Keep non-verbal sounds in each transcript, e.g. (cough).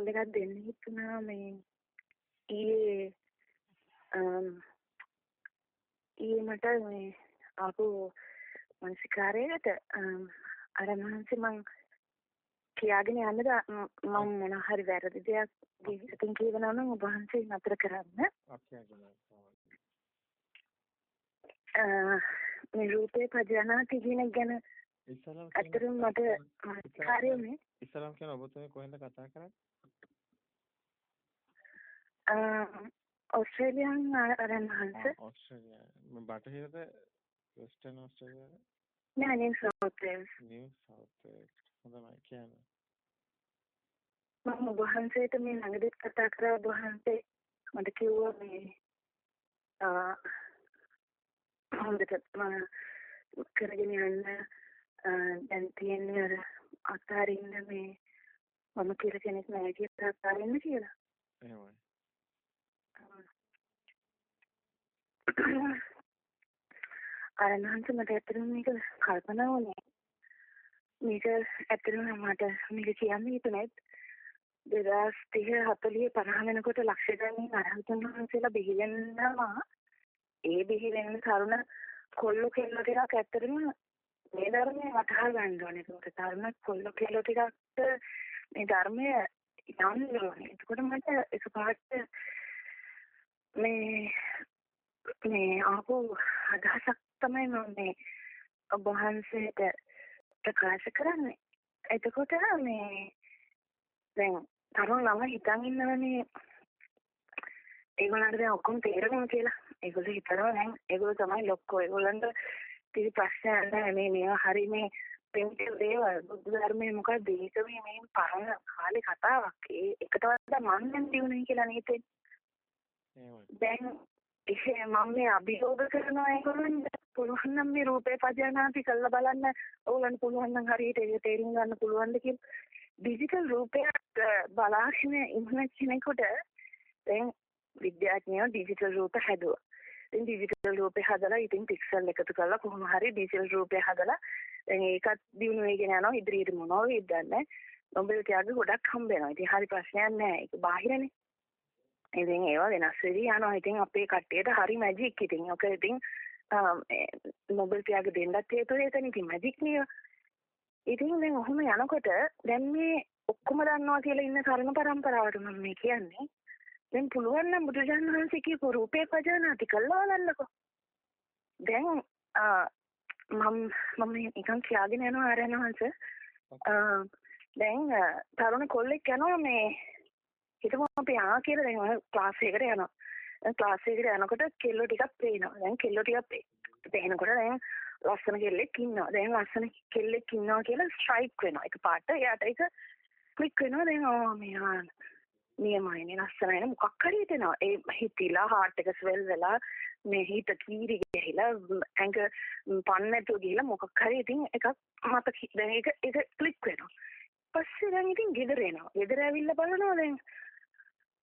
Call එකක් දෙන්න හිතුණා මේ ඊයේ ඊයේ මට මේ ආපු මනසිකාරයකට අර මහන්සි මං කියාගෙන යන්නද මම මොන හරි වැරදි දෙයක් ජීවිතෙන් කියනවා නම් ඔබ වහන්සේ නතර කරන්න. මේ රූපේ පජානාති කියන ගැන ඉස්සලම් අතරම මට මනසිකාරයනේ ඉස්සලම් කියන ඔබතුමී කොහෙන්ද කතා කරන්නේ? ඔස්ට්‍රේලියානු ආරණහංශ ඔස්ට්‍රේලියා බටහිරද වෙස්ටර්න් ඔස්ට්‍රේලියාද නෑ New South Wales New South Wales හොඳයි කියන්නේ මම ඔබ වහන්සේට මේ ළඟදිත් කතා කරා ඔබ වහන්සේ මට කිව්වා මේ හොඳට කරගෙන යන්න දැන් තියෙන්නේ අර අතාරින්න මේ මම කියලා කෙනෙක් නැහැ කියලා අතාරින්න කියලා. එහෙමයි. (coughs) අර නංස මට ඇත්තටම මේක කල්පනා වුණේ. මේක ඇත්තටම මට මේක කියන්න හිතුනේ 2030 40 50 වෙනකොට ලක්ෂ ගණන් අරහතුන් වහන්සේලා බිහි වෙනවා. ඒ බිහි වෙන තරුණ කොල්ල කෙල්ල ටිකක් ඇත්තටම මේ ධර්මයේ වටහා ගන්න ඕනේ. ඒක තරුණ කොල්ල කෙල්ල ටිකක් මේ ධර්මය යන්න ඕනේ. එතකොට මට එකපාරට මේ මේ ආපු අදහසක් තමයි මම මේ ඔබ වහන්සේට ප්‍රකාශ කරන්නේ. එතකොට මේ දැන් තරුණ ළම හිතන් ඉන්නවනේ ඒගොල්ලන්ට දැන් ඔක්කොම තේරෙනවා කියලා. ඒගොල්ලෝ හිතනවා දැන් ඒගොල්ලෝ තමයි ලොක්කෝ. ඒගොල්ලන්ට කිසි ප්‍රශ්නයක් නැහැ මේ මේවා හරි මේ ප්‍රිමිටිව් දේවල් බුද්ධ ධර්මයේ මොකක්ද ඒක මේ මේ පරණ කාලේ කතාවක්. ඒ එකට වඩා මම දැන් දිනුනේ කියලා නේද? දැන් ඒ මම මේ අභියෝග කරනවා ඒගොල්ලන්ට පුළුවන් නම් මේ රූපේ පජානාති කරලා බලන්න ඕගොල්ලන්ට පුළුවන් නම් හරියට ඒක තේරුම් ගන්න පුළුවන්ද කියලා ඩිජිටල් රූපයක් බලාගෙන ඉන්න කෙනෙකුට දැන් විද්‍යාඥයෝ ඩිජිටල් රූප හැදුවා. ඉතින් ඩිජිටල් රූපේ හදලා ඉතින් පික්සල් එකතු කරලා කොහොම හරි ඩිජිටල් රූපය හදලා දැන් ඒකත් දිනු වෙගෙන යනවා ඉදිරියට මොනව වෙයිද දන්නේ නොබෙල් ත්‍යාග ගොඩක් හම්බ වෙනවා. ඉතින් හරි ප්‍රශ්නයක් නෑ. ඒක බාහිරනේ. ඉතින් ඒවා වෙනස් වෙවි යනවා. ඉතින් අපේ කට්ටියට හරි මැජික් ඉතින්. ඔක ඉතින් නොබෙල් ත්‍යාග දෙන්නත් හේතුව ඒතන ඉතින් මැජික් නේ. ඉතින් දැන් ඔහොම යනකොට දැන් මේ ඔක්කොම දන්නවා කියලා ඉන්න තරුණ පරම්පරාවට මම මේ කියන්නේ. දැන් පුළුවන් නම් බුදුජානක වහන්සේ කියපු රූපේ පජානාති කළා බලන්නකෝ. දැන් මම මම නිකන් කියාගෙන යනවා ආරයන්වංශ දැන් තරුණ කොල්ලෙක් යනවා මේ හිතමු අපි ආ කියලා දැන් ඔය ක්ලාස් එකකට යනවා. දැන් ක්ලාස් එකට යනකොට කෙල්ලෝ ටිකක් පේනවා. දැන් කෙල්ලෝ ටිකක් පේනකොට දැන් ලස්සන කෙල්ලෙක් ඉන්නවා. දැන් ලස්සන කෙල්ලෙක් ඉන්නවා කියලා ස්ට්‍රයික් වෙනවා. ඒක පාට එයාට ඒක ක්ලික් වෙනවා. දැන් ආ මෙයා නියමයිනේ ලස්සනයිනේ මොකක් හරි හිතෙනවා. ඒ හිතිලා හાર્ට් එක ස්වෙල් වෙලා මේ හිත කීරි ගිහිලා ඇඟ පන්නටු ගිහිලා මොකක් හරි ඉතින් එකක් මත දැන් ඒක ඒක ක්ලික් වෙනවා. පස්සේ දැන් ඉතින් ගෙදර එනවා. ගෙදර ඇවිල්ලා බලනවා දැන්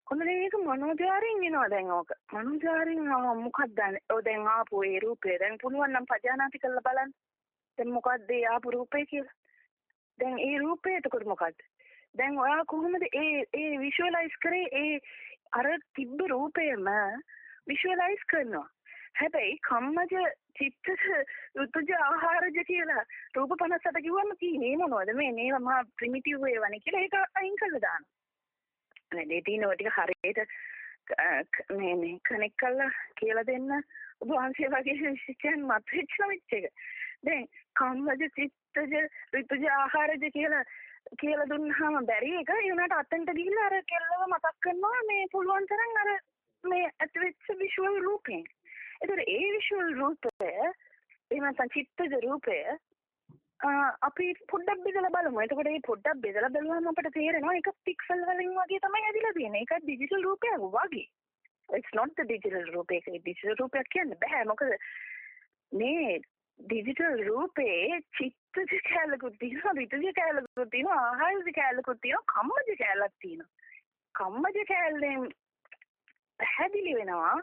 කොහොමද මේක මනෝජාරින් එනවා දැන් ඕක. මනෝජාරින් මොකක්ද ඔය දැන් ආපු ඒ රූපේ දැන් පුළුවන් නම් පජානාති කරලා බලන්න. දැන් මොකක්ද ඒ ආපු රූපේ කියලා. දැන් ඒ රූපේ එතකොට මොකක්ද? දැන් ඔයා කොහොමද ඒ ඒ විෂුවලයිස් කරේ ඒ අර තිබ්බ රූපයම විෂුවලයිස් කරනවා. හැබැයි කම්මජ චිත්තජ ඍතුජ ආහාරජ කියලා රූප 58 කිව්වම තියෙන්නේ මොනවද මේ මේවා මහා ප්‍රිමිටිව් ඒවානේ කියලා ඒක අයින් කරලා දානවා. වැඩේ තියෙන ඔය ටික හරියට මේ මේ කනෙක්ට් කරලා කියලා දෙන්න ඔබ වහන්සේ වගේ ශිෂ්‍යයන් මත වෙච්ච වෙච්ච එක. දැන් කම්මජ චිත්තජ ඍතුජ ආහාරජ කියලා කියලා දුන්නාම බැරි එක ඒ උනාට අතෙන්ට ගිහිල්ලා අර කෙල්ලව මතක් කරනවා මේ පුළුවන් තරම් අර මේ ඇති වෙච්ච විෂුවල් රූපෙන්. ඒතර ඒ විෂුවල් රූපය එහෙම නැත්නම් චිත්තජ රූපය අපි පොඩ්ඩක් බෙදලා බලමු. එතකොට මේ පොඩ්ඩක් බෙදලා බලුවම අපිට තේරෙනවා ඒක පික්සල් වලින් වගේ තමයි ඇදිලා තියෙන්නේ. ඒක ඩිජිටල් රූපයක් වගේ. it's not the digital රූපයක්. ඒක ඩිජිටල් රූපයක් කියන්න බෑ. මොකද මේ ඩිජිටල් රූපේ චිත්තජ කැලකුත් තියෙනවා, ඍතුජ කැලකුත් තියෙනවා, ආහාරජ කැලකුත් තියෙනවා, කම්මජ කැලක් තියෙනවා. කම්මජ කැලෙන් පැහැදිලි වෙනවා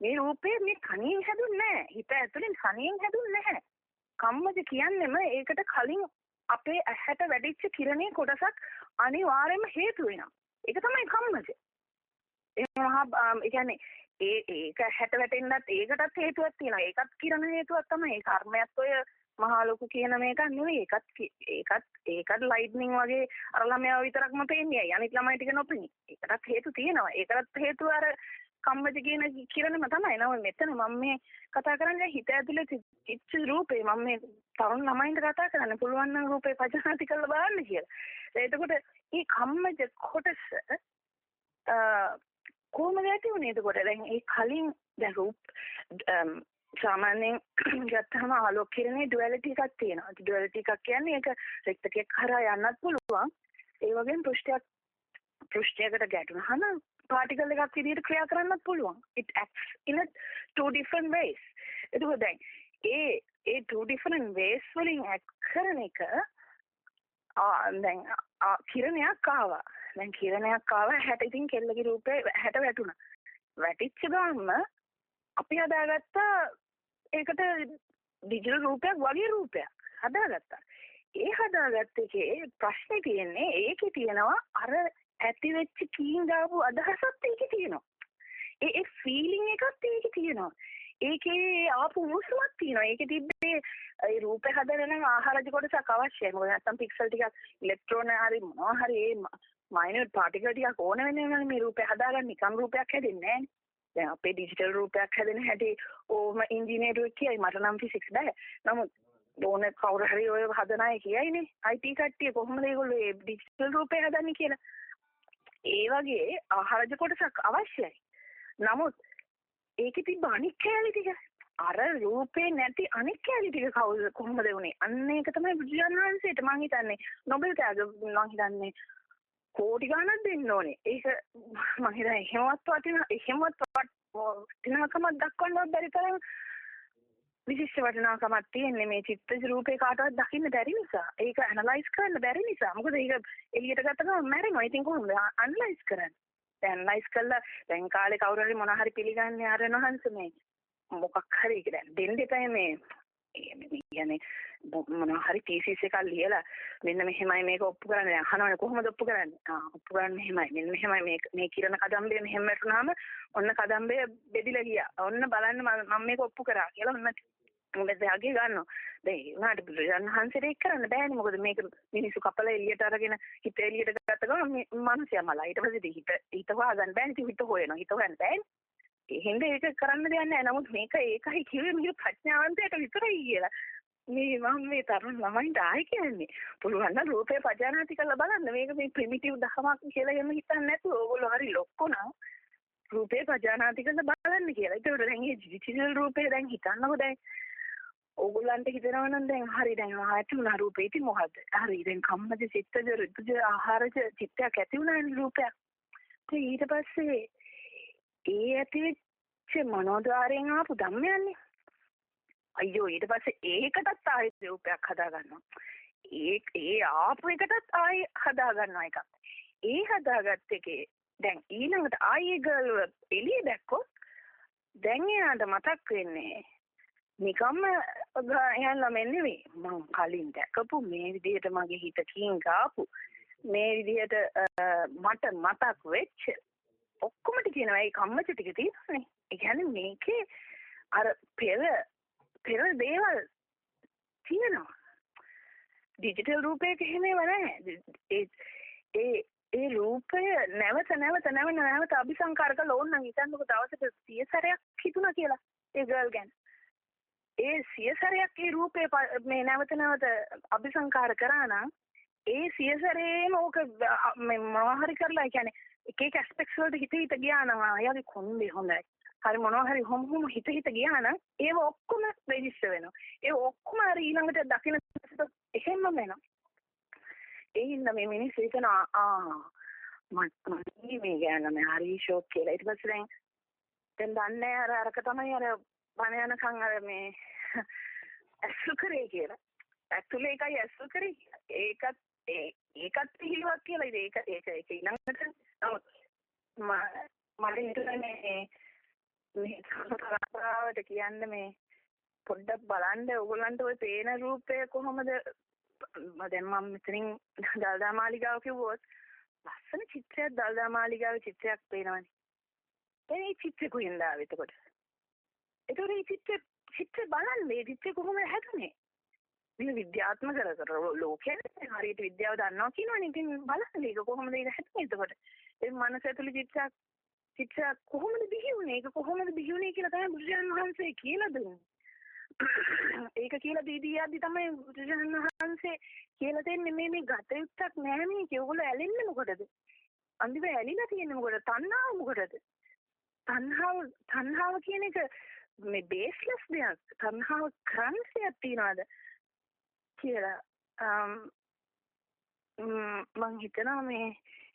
මේ රූපේ මේ කණින් හැදුන්නේ නැහැ. හිත ඇතුලෙන් කණින් හැදුන්නේ නැහැ. කම්මජ කියන්නෙම ඒකට කලින් අපේ ඇහැට වැඩිච්ච කිරණේ කොටසක් අනිවාර්යයෙන්ම හේතු වෙනවා. ඒක තමයි කම්මජ. ඒ මහා ඒ කියන්නේ ඒ ඒක හැට වැටෙන්නත් ඒකටත් හේතුවක් තියෙනවා. ඒකත් කිරණ හේතුවක් තමයි. ඒ කර්මයක් ඔය මහා ලොකු කියන මේක නෙවෙයි. ඒකත් ඒකත් ඒකත් ලයිට්නින් වගේ අර ළමයා විතරක්ම පේන්නේ. අනිත් ළමයි ටික නොපෙනී. ඒකටත් හේතු තියෙනවා. ඒකටත් හේතුව අර කම්මජ කියන කිරණම තමයි. නම මෙතන මම මේ කතා කරන්නේ හිත ඇතුලේ තිච්ච රූපේ. මම මේ තරුණ ළමයින්ට කතා කරන්න පුළුවන් නම් රූපේ පජානාති කරලා බලන්න කියලා. එතකොට මේ කම්මජ කොටස කොහොමද ඇති වුනේ එතකොට දැන් ඒ කලින් දැන් රූප සාමාන්‍යයෙන් ගත්තහම ආලෝක කිරණේ ඩුවැලිටි එකක් තියෙනවා. ඩුවැලිටි එකක් කියන්නේ ඒක රෙක්තකයක් කරා යන්නත් පුළුවන්. ඒ වගේම පෘෂ්ඨයක් පෘෂ්ඨයකට ගැටුනහම පාටිකල් එකක් විදිහට ක්‍රියා කරන්නත් පුළුවන්. it acts in a two different ways. එතකොට දැන් ඒ ඒ two different ways වලින් act කරන එක දැන් කිරණයක් ආවා. දැන් කිරණයක් ආව හැට ඉතින් කෙල්ලගේ රූපේ හැට වැටුණා. වැටිච්ච ගමන්ම අපි හදාගත්ත ඒකට ඩිජිටල් රූපයක් වගේ රූපයක් හදාගත්තා. ඒ හදාගත්ත එකේ ප්‍රශ්නේ තියෙන්නේ ඒකේ තියෙනවා අර ඇති වෙච්ච කීන් දාපු අදහසත් ඒකේ තියෙනවා. ඒ ඒ ෆීලිං එකත් ඒකේ තියෙනවා. ඒකේ ආපු උණුසුමක් තියෙනවා. ඒකේ තිබ්බේ ඒ රූපේ හදන නම් ආහාරජ කොටසක් අවශ්‍යයි. මොකද නැත්තම් පික්සල් ටිකක් ඉලෙක්ට්‍රෝන හරි මොනවා හරි ඒ මයිනර් පාටිකල් ටිකක් ඕන වෙනවා මේ රූපය හදාගන්න නිකම් රූපයක් හැදෙන්නේ නැහැ. දැන් අපේ ඩිජිටල් රූපයක් හැදෙන හැටි ඕම ඉංජිනේරුවෙක් කියයි මට නම් ෆිසික්ස් බෑ. නමුත් ඕන කවුරු හරි ඔය හදන අය කියයිනේ IT කට්ටිය කොහොමද ඒගොල්ලෝ මේ ඩිජිටල් රූපය හදන්නේ කියලා. ඒ වගේ ආහාරජ කොටසක් අවශ්‍යයි. නමුත් ඒකේ තිබ්බ අනික් කැලේ ටික අර රූපේ නැති අනික් කැලේ ටික කවුද කොහොමද වුනේ? අන්න ඒක තමයි බුදුන් වහන්සේට මං හිතන්නේ නොබෙල් ටැග් මං හිතන්නේ කෝටි ගණනක් දෙන්න ඕනේ. ඒක මම හිතන්නේ එහෙමවත් වටින එහෙමවත් වටිනාකමක් දක්වන්නවත් බැරි තරම් විශිෂ්ට වටිනාකමක් තියෙන්නේ මේ චිත්තජ රූපේ කාටවත් දකින්න බැරි නිසා. ඒක ඇනලයිස් කරන්න බැරි නිසා. මොකද ඒක එළියට ගත්ත ගමන් මැරෙනවා. ඉතින් කොහොමද ඇනලයිස් කරන්නේ? ඇනලයිස් කළා දැන් කාලේ කවුරු හරි මොන හරි පිළිගන්නේ ආරණ වහන්සේ මේ මොකක් හරි කියලා දෙන්න එපා මේ කියන්නේ මොනවා හරි තීසිස් එකක් ලියලා මෙන්න මෙහෙමයි මේක ඔප්පු කරන්නේ. දැන් අහනවනේ කොහොමද ඔප්පු කරන්නේ? ආ ඔප්පු කරන්නේ මෙහෙමයි. මෙන්න මෙහෙමයි මේ මේ කිරණ කදම්බේ මෙහෙම වැටුනහම ඔන්න කදම්බේ බෙදිලා ගියා. ඔන්න බලන්න මම මේක ඔප්පු කරා කියලා ඔන්න මොකද යගේ ගන්නවා. දැන් උනාට බුදුරජාණන් වහන්සේට ඒක කරන්න බෑනේ. මොකද මේක මිනිස්සු කපලා එළියට අරගෙන හිත එළියට ගත්ත ගමන් මිනිස්සයා මලා. ඊට පස්සේ හිත හිත හොයාගන්න බෑනේ. ඉතින් හිත හොයනවා. හිත හොයන්න බෑනේ. එහෙනම් ඒක කරන්න දෙයක් නැහැ. නමුත් මේක ඒකයි කිව්වේ මේක ප්‍රඥාවන්තයට විතරයි කියලා. මේ මම මේ තරුණ ළමයින්ට ආයි කියන්නේ පුළුවන් නම් රූපේ පජානාති කරලා බලන්න මේක මේ ප්‍රිමිටිව් දහමක් කියලා එහෙම හිතන්නේ නැතුව ඕගොල්ලෝ හරි ලොක්කෝ නම් රූපේ පජානාති කරලා බලන්න කියලා. ඒකට දැන් මේ ඩිජිටල් රූපේ දැන් හිතන්නකො දැන් ඕගොල්ලන්ට හිතනවා නම් දැන් හරි දැන් ආයත උනා රූපේ ඉතින් මොකද්ද? හරි දැන් කම්මද චිත්තද ඍතුජ ආහාරජ චිත්තයක් ඇති වුණානේ රූපයක්. ඊට පස්සේ ඒ ඇතිවෙච්ච මනෝද්වාරයෙන් ආපු ධම්මයන්නේ අයියෝ ඊට පස්සේ ඒකටත් ආයෙත් රූපයක් හදා ගන්නවා. ඒ ඒ ආපු එකටත් ආයෙ හදා ගන්නවා එකක්. ඒ හදාගත්ත එකේ දැන් ඊළඟට ආයෙ ගර්ල් එළිය දැක්කොත් දැන් එයාට මතක් වෙන්නේ නිකම්ම යන්න නෙවෙයි මං කලින් දැකපු මේ විදිහට මගේ හිත කින් ගාපු මේ විදිහට මට මතක් වෙච්ච ඔක්කොම ටික කියනවා ඒ කම්මච ටික තියෙනවානේ ඒ කියන්නේ මේකේ අර පෙර පෙර දේවල් තියෙනවා. ඩිජිටල් රූපයක එහෙම ඒවා නැහැ. ඒ ඒ ඒ රූපය නැවත නැවත නැවත නැවත අபிසංකාර කළා ඕනනම් හිතන්නකො දවසට 100 සැරයක් හිතුණා කියලා ඒ ගර්ල් ගැන. ඒ 100 සැරයක් ඒ රූපේ මේ නැවත නැවත අபிසංකාර කරා නම් ඒ 100 සැරේම ඕක මේ මොනවා හරි කරලා කියන්නේ එක එක ඇස්පෙක්ට්ස් වලට හිත හිත ගියා නම් ආයෙ කොන්දේ හොඳයි. හරි මොනවා හරි හොම හොම හිත හිත ගියා නම් ඒව ඔක්කොම රෙජිස්ටර් වෙනවා. ඒ ඔක්කොම හරි ඊළඟට දකින්න එහෙමම වෙනවා. ඒ හින්දා මේ මිනිස්සු හිතන ආ මම මේ ගෑන මේ හරි ෂෝක් කියලා. ඊට පස්සේ දැන් දැන් දන්නේ අර අරක තමයි අර බණ යනකම් අර මේ (laughs) ඇසු කරේ කියලා. ඇතුලේ එකයි ඇසු කරේ. ඒකත් ඒකත් පිළිවක් කියලා. ඒක ඒක ඒක ඊළඟට නමුත් මට හිතුනේ මේ කතාවට කියන්න මේ පොඩ්ඩක් බලන්න ඕගොල්ලන්ට ওই පේන රූපය කොහොමද දැන් මම මෙතනින් දල්දා මාලිගාව කිව්වොත් ලස්සන චිත්‍රයක් දල්දා මාලිගාවේ චිත්‍රයක් පේනවනේ. දැන් මේ චිත්‍රය කොහෙන්ද ආවේ එතකොට? එතකොට මේ චිත්‍රය චිත්‍රය බලන්න මේ චිත්‍රය කොහොමද හැදුනේ? මේ විද්‍යාත්මක කර කර ලෝකයේ හරියට විද්‍යාව දන්නවා කියනවනේ. ඉතින් බලන්න මේක කොහොමද ඒක හැදුනේ එතකොට? ඒ මනස ඇතුළේ චිත්‍රයක් චිත්‍රයක් කොහොමද බිහි වුනේ? ඒක කොහොමද බිහි වුනේ කියලා තමයි බුදුරජාණන් වහන්සේ කියලා දුන්නේ. ඒක කියලා දීදී යද්දි තමයි බුදුරජාණන් වහන්සේ කියලා දෙන්නේ මේ මේ ගත යුත්තක් නෑ මේක. ඒගොල්ලෝ ඇලෙන්නේ මොකටද? අන්තිම ඇලිලා තියෙන්නේ මොකටද? තණ්හාව මොකටද? තණ්හාව තණ්හාව කියන එක මේ බේස්ලස් දෙයක්. තණ්හාව ක්‍රන්සියක් තියනවාද කියලා මම හිතනවා මේ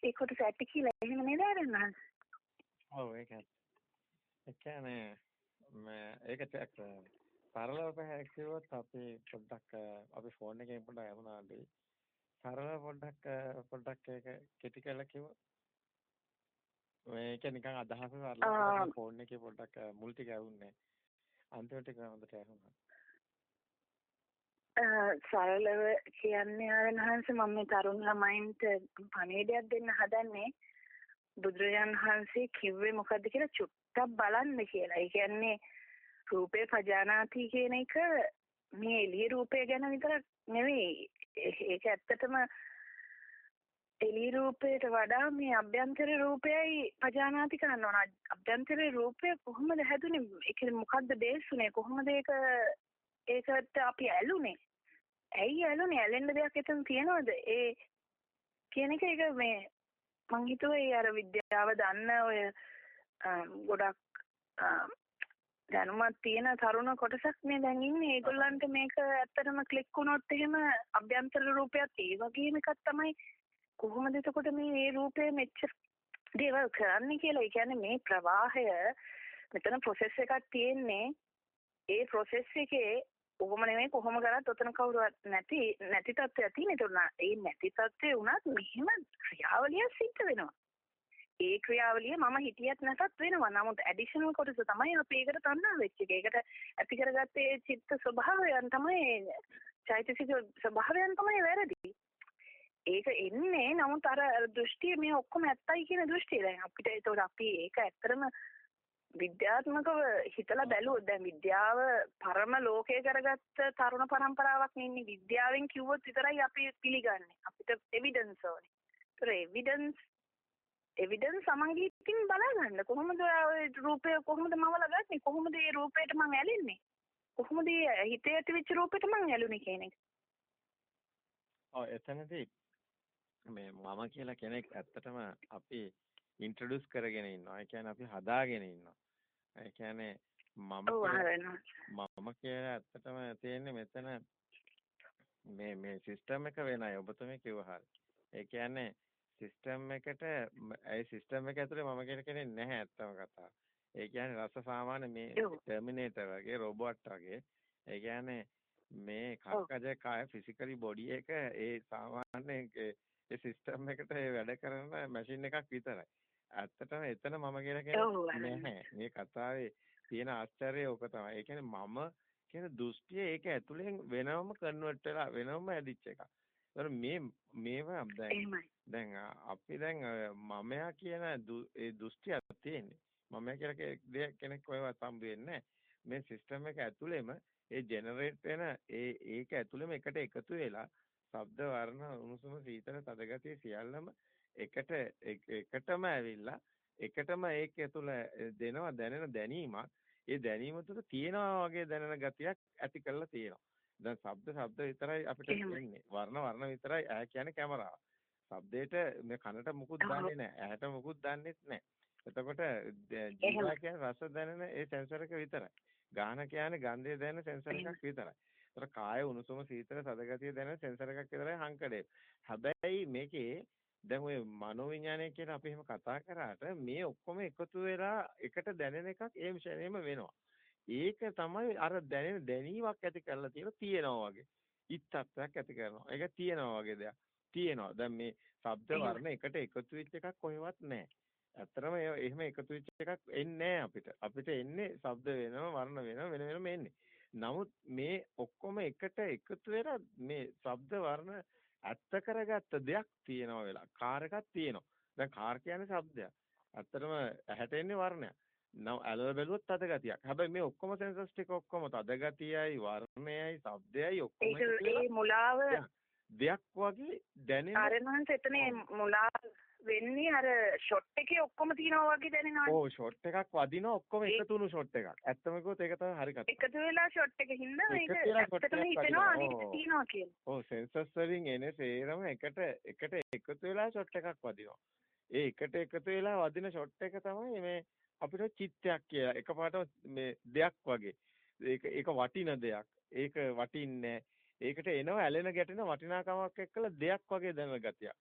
ඒ කොටස ඇති කියලා එහෙම නේද ආරන්නන්? ඔව් ඒක ඇත්ත. ඒ කියන්නේ මම ඒක ටිකක් සරලව පැහැදිලිවොත් අපි පොඩ්ඩක් අපි ෆෝන් එකෙන් පොඩ්ඩක් යමුනාදී සරල පොඩ්ඩක් පොඩ්ඩක් ඒක කෙටි කරලා කිව්වොත් මේක නිකන් අදහස සරල ෆෝන් එකේ පොඩ්ඩක් මුල් ටික ඇහුන්නේ අන්තිම ටික හොඳට ඇහුණා සරලව කියන්නේ ආරණහන්ස මම මේ තරුණ ළමයින්ට පණිවිඩයක් දෙන්න හදන්නේ බුදුරජාන් වහන්සේ කිව්වේ මොකද්ද කියලා චුට්ටක් බලන්න කියලා. ඒ කියන්නේ රූපේ පජානාති කියන එක මේ එළිය රූපය ගැන විතරක් නෙවෙයි. ඒක ඇත්තටම එළිය රූපයට වඩා මේ අභ්‍යන්තර රූපයයි පජානාති කරන්න ඕන. අභ්‍යන්තර රූපය කොහොමද හැදුනේ? ඒක මොකද්ද බේස් උනේ? කොහොමද ඒක ඒකට අපි ඇලුනේ. ඇයි ඇලුනේ? ඇලෙන්න දෙයක් එතන තියනවද? ඒ කියන එක ඒක මේ මං හිතුවා ඒ අර විද්‍යාව දන්න ඔය ගොඩක් දැනුමක් තියෙන තරුණ කොටසක් නේ දැන් ඉන්නේ. ඒගොල්ලන්ට මේක ඇත්තටම ක්ලික් වුණොත් එහෙම අභ්‍යන්තර රූපයක් ඒ වගේම එකක් තමයි කොහොමද එතකොට මේ මේ රූපය මෙච්චර දේවල් කරන්නේ කියලා. ඒ කියන්නේ මේ ප්‍රවාහය මෙතන ප්‍රොසෙස් එකක් තියෙන්නේ. ඒ ප්‍රොසෙස් එකේ කොහොම නෙමෙයි කොහොම කරත් ඔතන කවුරුවත් නැති නැති තත්ත්වයක් තියෙන. ඒතකොට ඒ නැති තත්ත්වේ වුණත් මෙහෙම ක්‍රියාවලිය සිද්ධ වෙනවා. ඒ ක්‍රියාවලිය මම හිතියත් නැතත් වෙනවා. නමුත් ඇඩිෂනල් කොටස තමයි අපි ඒකට තණ්හා වෙච්ච එක. ඒකට ඇති කරගත්තේ චිත්ත ස්වභාවයන් තමයි චෛතසික ස්වභාවයන් තමයි වැරදි. ඒක එන්නේ නමුත් අර දෘෂ්ටිය මේ ඔක්කොම ඇත්තයි කියන දෘෂ්ටිය දැන් අපිට ඒතකොට අපි ඒක ඇත්තටම විද්‍යාත්මකව හිතලා බැලුවොත් දැන් විද්‍යාව පරම ලෝකයේ කරගත්ත තරුණ පරම්පරාවක් නෙන්නේ විද්‍යාවෙන් කිව්වොත් විතරයි අපි පිළිගන්නේ අපිට එවිඩන්ස් ඕනේ. ඒතර එවිඩන්ස් එවිඩන්ස් සමගින් බලාගන්න කොහොමද ඔය රූපය කොහොමද මවලා ගන්නේ කොහොමද මේ රූපයට මං ඇලෙන්නේ කොහොමද හිතේ ඇතිවෙච්ච රූපෙට මං ඇලුනේ කියන එක. ඔව් එතනදී මේ මම කියලා කෙනෙක් ඇත්තටම අපි ඉන්ට්‍රොඩියුස් කරගෙන ඉන්නවා. ඒ කියන්නේ අපි හදාගෙන ඉන්නවා. ඒ කියන්නේ මම මම කියලා ඇත්තටම තියෙන්නේ මෙතන මේ මේ සිස්ටම් එක වෙනයි ඔබතුමී කිව්වා හරිය. ඒ කියන්නේ සිස්ටම් එකට ඒ සිස්ටම් එක ඇතුලේ මම කියන කෙනෙක් නැහැ ඇත්තම කතාව. ඒ කියන්නේ රස සාමාන්‍ය මේ ටර්මිනේටර් වගේ රොබෝට් වගේ. ඒ කියන්නේ මේ කක්කජ කාය ෆිසිකලි බොඩි එක ඒ සාමාන්‍ය ඒ සිස්ටම් එකට වැඩ කරන මැෂින් එකක් විතරයි. ඇත්තටම එතන මම කියලා කියන්නේ නැහැ. මේ කතාවේ තියෙන ආශ්චර්යය ඕක තමයි. ඒ කියන්නේ මම කියන දෘෂ්ටිය ඒක ඇතුලෙන් වෙනවම කන්වර්ට් වෙලා වෙනවම ඇදිච්ච එකක්. ඒතර මේ මේවා දැන් දැන් අපි දැන් මමයා කියන ඒ දෘෂ්ටියක් තියෙන්නේ. මමයා කියලා කෙනෙක් ඔයවත් හම්බ වෙන්නේ මේ සිස්ටම් එක ඇතුලේම ඒ ජෙනරේට් වෙන ඒ ඒක ඇතුලේම එකට එකතු වෙලා ශබ්ද වර්ණ උණුසුම සීතල තදගතිය සියල්ලම එකට එකටම ඇවිල්ලා එකටම ඒක තුළ දෙනවා දැනෙන දැනීමක් ඒ දැනීම තුළ තියෙනවා වගේ දැනෙන ගතියක් ඇති කරලා තියෙනවා. දැන් ශබ්ද ශබ්ද විතරයි අපිට තියෙන්නේ. වර්ණ වර්ණ විතරයි ඇහැ කියන්නේ කැමරාව. ශබ්දයට මේ කනට මුකුත් දන්නේ නැහැ. ඇහැට මුකුත් දන්නේත් නැහැ. එතකොට ජීවා කියන්නේ රස දැනෙන ඒ සෙන්සර් එක විතරයි. ගාහන කියන්නේ ගන්ධය දැනෙන සෙන්සර් එකක් විතරයි. ඒතර කාය උණුසුම සීතල සදගතිය දැනෙන සෙන්සර් එකක් විතරයි හංකඩේ. හැබැයි මේකේ දැන් ඔය මනෝවිඤ්ඤාණය කියන අපි එහෙම කතා කරාට මේ ඔක්කොම එකතු වෙලා එකට දැනෙන එකක් ඒ ශරණයෙම වෙනවා. ඒක තමයි අර දැනෙන දැනීමක් ඇති කරලා තියෙන තියෙනවා වගේ. ඉත්තත්වයක් ඇති කරනවා. ඒක තියෙනවා වගේ දෙයක්. තියෙනවා. දැන් මේ ශබ්ද වර්ණ එකට එකතු වෙච්ච එකක් කොහෙවත් නැහැ. ඇත්තටම එහෙම එකතු වෙච්ච එකක් එන්නේ අපිට. අපිට එන්නේ ශබ්ද වෙනම වර්ණ වෙනම වෙන වෙනම එන්නේ. නමුත් මේ ඔක්කොම එකට එකතු වෙලා මේ ශබ්ද වර්ණ ඇත්ත කරගත්ත දෙයක් තියෙනවා වෙලා කාර් එකක් තියෙනවා දැන් කාර් කියන්නේ શબ્දයක්. ඇත්තටම ඇහැට එන්නේ වර්ණයක්. නව ඇලව බැලුවොත් තද ගතියක්. හැබැයි මේ ඔක්කොම සෙන්සස් ටික ඔක්කොම තද ගතියයි, වර්ණයයි, ශබ්දයයි ඔක්කොම ඒ මුලාව දෙයක් වගේ දැනෙන ආරණහන්ස එතන මුලාව වෙන්නේ අර ෂොට් එකේ ඔක්කොම තියෙනවා වගේ දැනෙනවා. ඔව් ෂොට් එකක් වදිනවා ඔක්කොම එකතුණු ෂොට් එකක්. ඇත්තම කිව්වොත් ඒක තමයි හරි කතාව. එකතු වෙලා ෂොට් එක හින්දා shot ඇත්තටම හිතෙනවා. අනිත් තියෙනවා කියලා. ඔව් සෙන්සස් වලින් එන සේරම එකට එකට එකතු වෙලා ෂොට් එකක් වදිනවා. ඒ එකට එකතු වෙලා වදින ෂොට් එක තමයි මේ අපිට චිත්තයක් කියලා. එකපාරට මේ දෙයක් වගේ. ඒක ඒක වටින දෙයක්. ඒක වටින්නේ ඒකට එනවා ඇලෙන ගැටෙන වටිනාකමක් එක්කලා දෙයක් වගේ දැනෙන ගතියක්.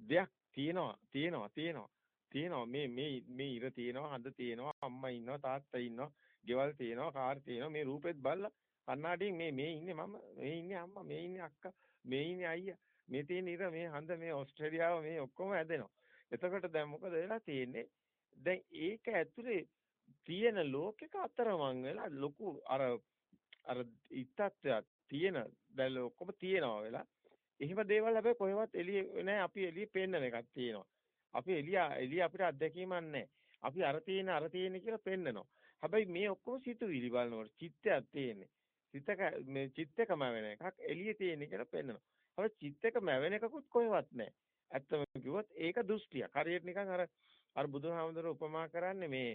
දෙයක් තියෙනවා තියෙනවා තියෙනවා. තියෙනවා. මේ මේ මේ ඉර තියෙනවා හඳ තියෙනවා අම්මා ඉන්නවා තාත්තා ඉන්නවා ගෙවල් තියෙනවා කාර් තියෙනවා මේ රූපෙත් බලලා කන්නාඩියෙන් මේ මේ ඉන්නේ මම මේ ඉන්නේ අම්මා මේ ඉන්නේ අක්කා මේ ඉන්නේ අයියා. මේ තියෙන ඉර මේ හඳ මේ ඕස්ට්‍රේලියාව මේ ඔක්කොම ඇදෙනවා එතකොට දැන් මොකද වෙලා තියෙන්නේ? දැන් ඒක ඇතුලේ තියෙන ලෝකෙක අතරමං වෙලා ලොකු අර අර ඉත්තත්වයක් තියෙන දැන් ඔක්කොම තියෙනවා වෙලා එහෙම දේවල් හැබැයි කොහෙවත් එළියේ නෑ අපි එළියේ පෙන්නන එකක් තියෙනවා. අපි එළිය එළිය අපිට අත්දැකීමක් නෑ. අපි අර තියෙන අර තියෙන කියලා පෙන්නනවා. හැබැයි මේ ඔක්කොම සිතුවිලි බලනකොට චිත්තයක් තියෙන්නේ. සිතක මේ චිත්තකම වෙන එකක් එළියේ තියෙන කියලා පෙන්නනවා. හැබැයි චිත්තකම වෙන එකකුත් කොහෙවත් නෑ. ඇත්තම කිව්වොත් ඒක දෘෂ්ටියක්. හරියට නිකන් අර අර බුදුහාමුදුරුවෝ උපමා කරන්නේ මේ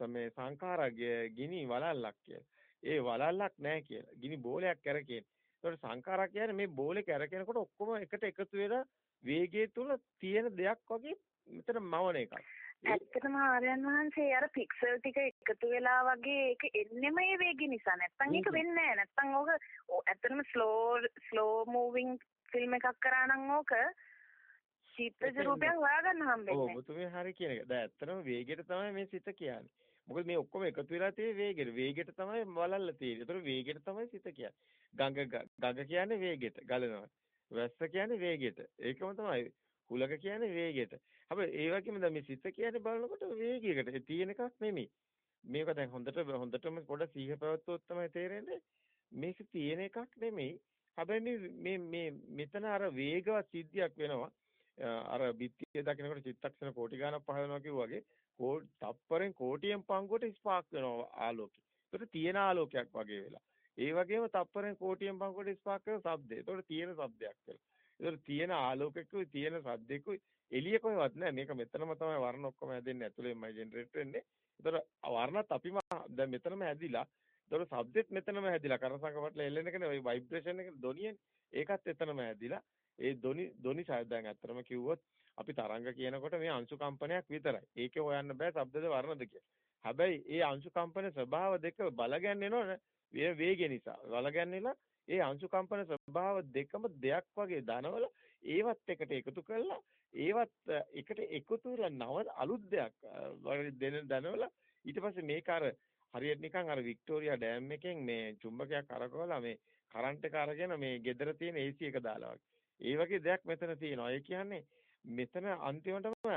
මේ සංඛාරග්ය ගිනි වලල්ලක් කියලා. ඒ වලල්ලක් නෑ කියලා. ගිනි බෝලයක් කරකේන. ඒකට සංඛාරා කියන්නේ මේ බෝලේ කැරකෙනකොට ඔක්කොම එකට එකතු වෙලා වේගය තුල තියෙන දෙයක් වගේ මෙතන මවන එකක්. ඇත්තටම ආර්යයන් වහන්සේ අර පික්සල් ටික එකතු වෙලා වගේ ඒක එන්නෙම මේ වේගය නිසා නැත්තම් ඒක වෙන්නේ නැහැ. නැත්තම් ඕක ඇත්තටම ස්ලෝ ස්ලෝ මූවිං ෆිල්ම් එකක් කරා නම් ඕක චිත්තජ රූපයක් හොයාගන්න හම්බෙන්නේ. ඔව් ඔබතුමේ හරි කියන එක. දැන් ඇත්තටම වේගයට තමයි මේ සිත කියන්නේ. මොකද මේ ඔක්කොම එකතු වෙලා තියෙන්නේ වේගෙට. වේගෙට තමයි වලල්ල තියෙන්නේ. ඒතර වේගෙට තමයි සිත කියන්නේ. ගඟ ගඟ කියන්නේ වේගෙට ගලනවා. වැස්ස කියන්නේ වේගෙට. ඒකම තමයි. හුලක කියන්නේ වේගෙට. හැබැයි ඒ වගේම දැන් මේ සිත කියන්නේ බලනකොට වේගයකට. ඒ තියෙන එකක් නෙමෙයි. මේක දැන් හොඳට හොඳටම පොඩ සීහ පැවැත්වුවොත් තමයි තේරෙන්නේ. මේක තියෙන එකක් නෙමෙයි. හැබැයි මේ මේ මෙතන අර වේගවත් සිද්ධියක් වෙනවා. අර බිත්තිය දකිනකොට චිත්තක්ෂණ කෝටි ගණක් පහළ වෙනවා කිව්වාගේ තප්පරෙන් කෝටියෙන් පංගුවට ස්පාක් වෙනවා ආලෝකය. ඒකට තියෙන ආලෝකයක් වගේ වෙලා. ඒ වගේම තප්පරෙන් කෝටියෙන් පංගුවට ස්පාක් වෙන ශබ්දය. ඒකට තියෙන ශබ්දයක් වෙලා. ඒකට තියෙන ආලෝකයකුයි තියෙන ශබ්දයකුයි එළිය කොහෙවත් නැහැ. මේක මෙතනම තමයි වර්ණ ඔක්කොම හැදෙන්නේ ඇතුළෙමයි ජෙනරේට් වෙන්නේ. ඒතර වර්ණත් අපිම දැන් මෙතනම හැදිලා. ඒතර ශබ්දෙත් මෙතනම හැදිලා. කරසඟපටල එල්ලෙන එකනේ ওই ভাইබ්‍රේෂන් එක දොනියෙන්. ඒකත් එතනම හැදිලා. ඒ දොනි දොනි දැන් අත්‍තරම කිව්වොත් අපි තරංග කියනකොට මේ අංශු කම්පනයක් විතරයි. ඒකේ හොයන්න බෑ ශබ්දද වර්ණද කියලා. හැබැයි ඒ අංශු කම්පන ස්වභාව දෙක බලගන්නේනෝනේ වේ වේගය නිසා. බලගන්නේලා ඒ අංශු කම්පන ස්වභාව දෙකම දෙයක් වගේ දනවල ඒවත් එකට එකතු කරලා ඒවත් එකට එකතු වෙලා නව අලුත් දෙයක් දෙන දනවල ඊට පස්සේ මේක අර හරියට නිකන් අර වික්ටෝරියා ඩෑම් එකෙන් මේ චුම්බකයක් අරකවලා මේ කරන්ට් එක අරගෙන මේ ගෙදර තියෙන AC එක දාලා වගේ. ඒ වගේ දෙයක් මෙතන තියෙනවා. ඒ කියන්නේ මෙතන අන්තිමටම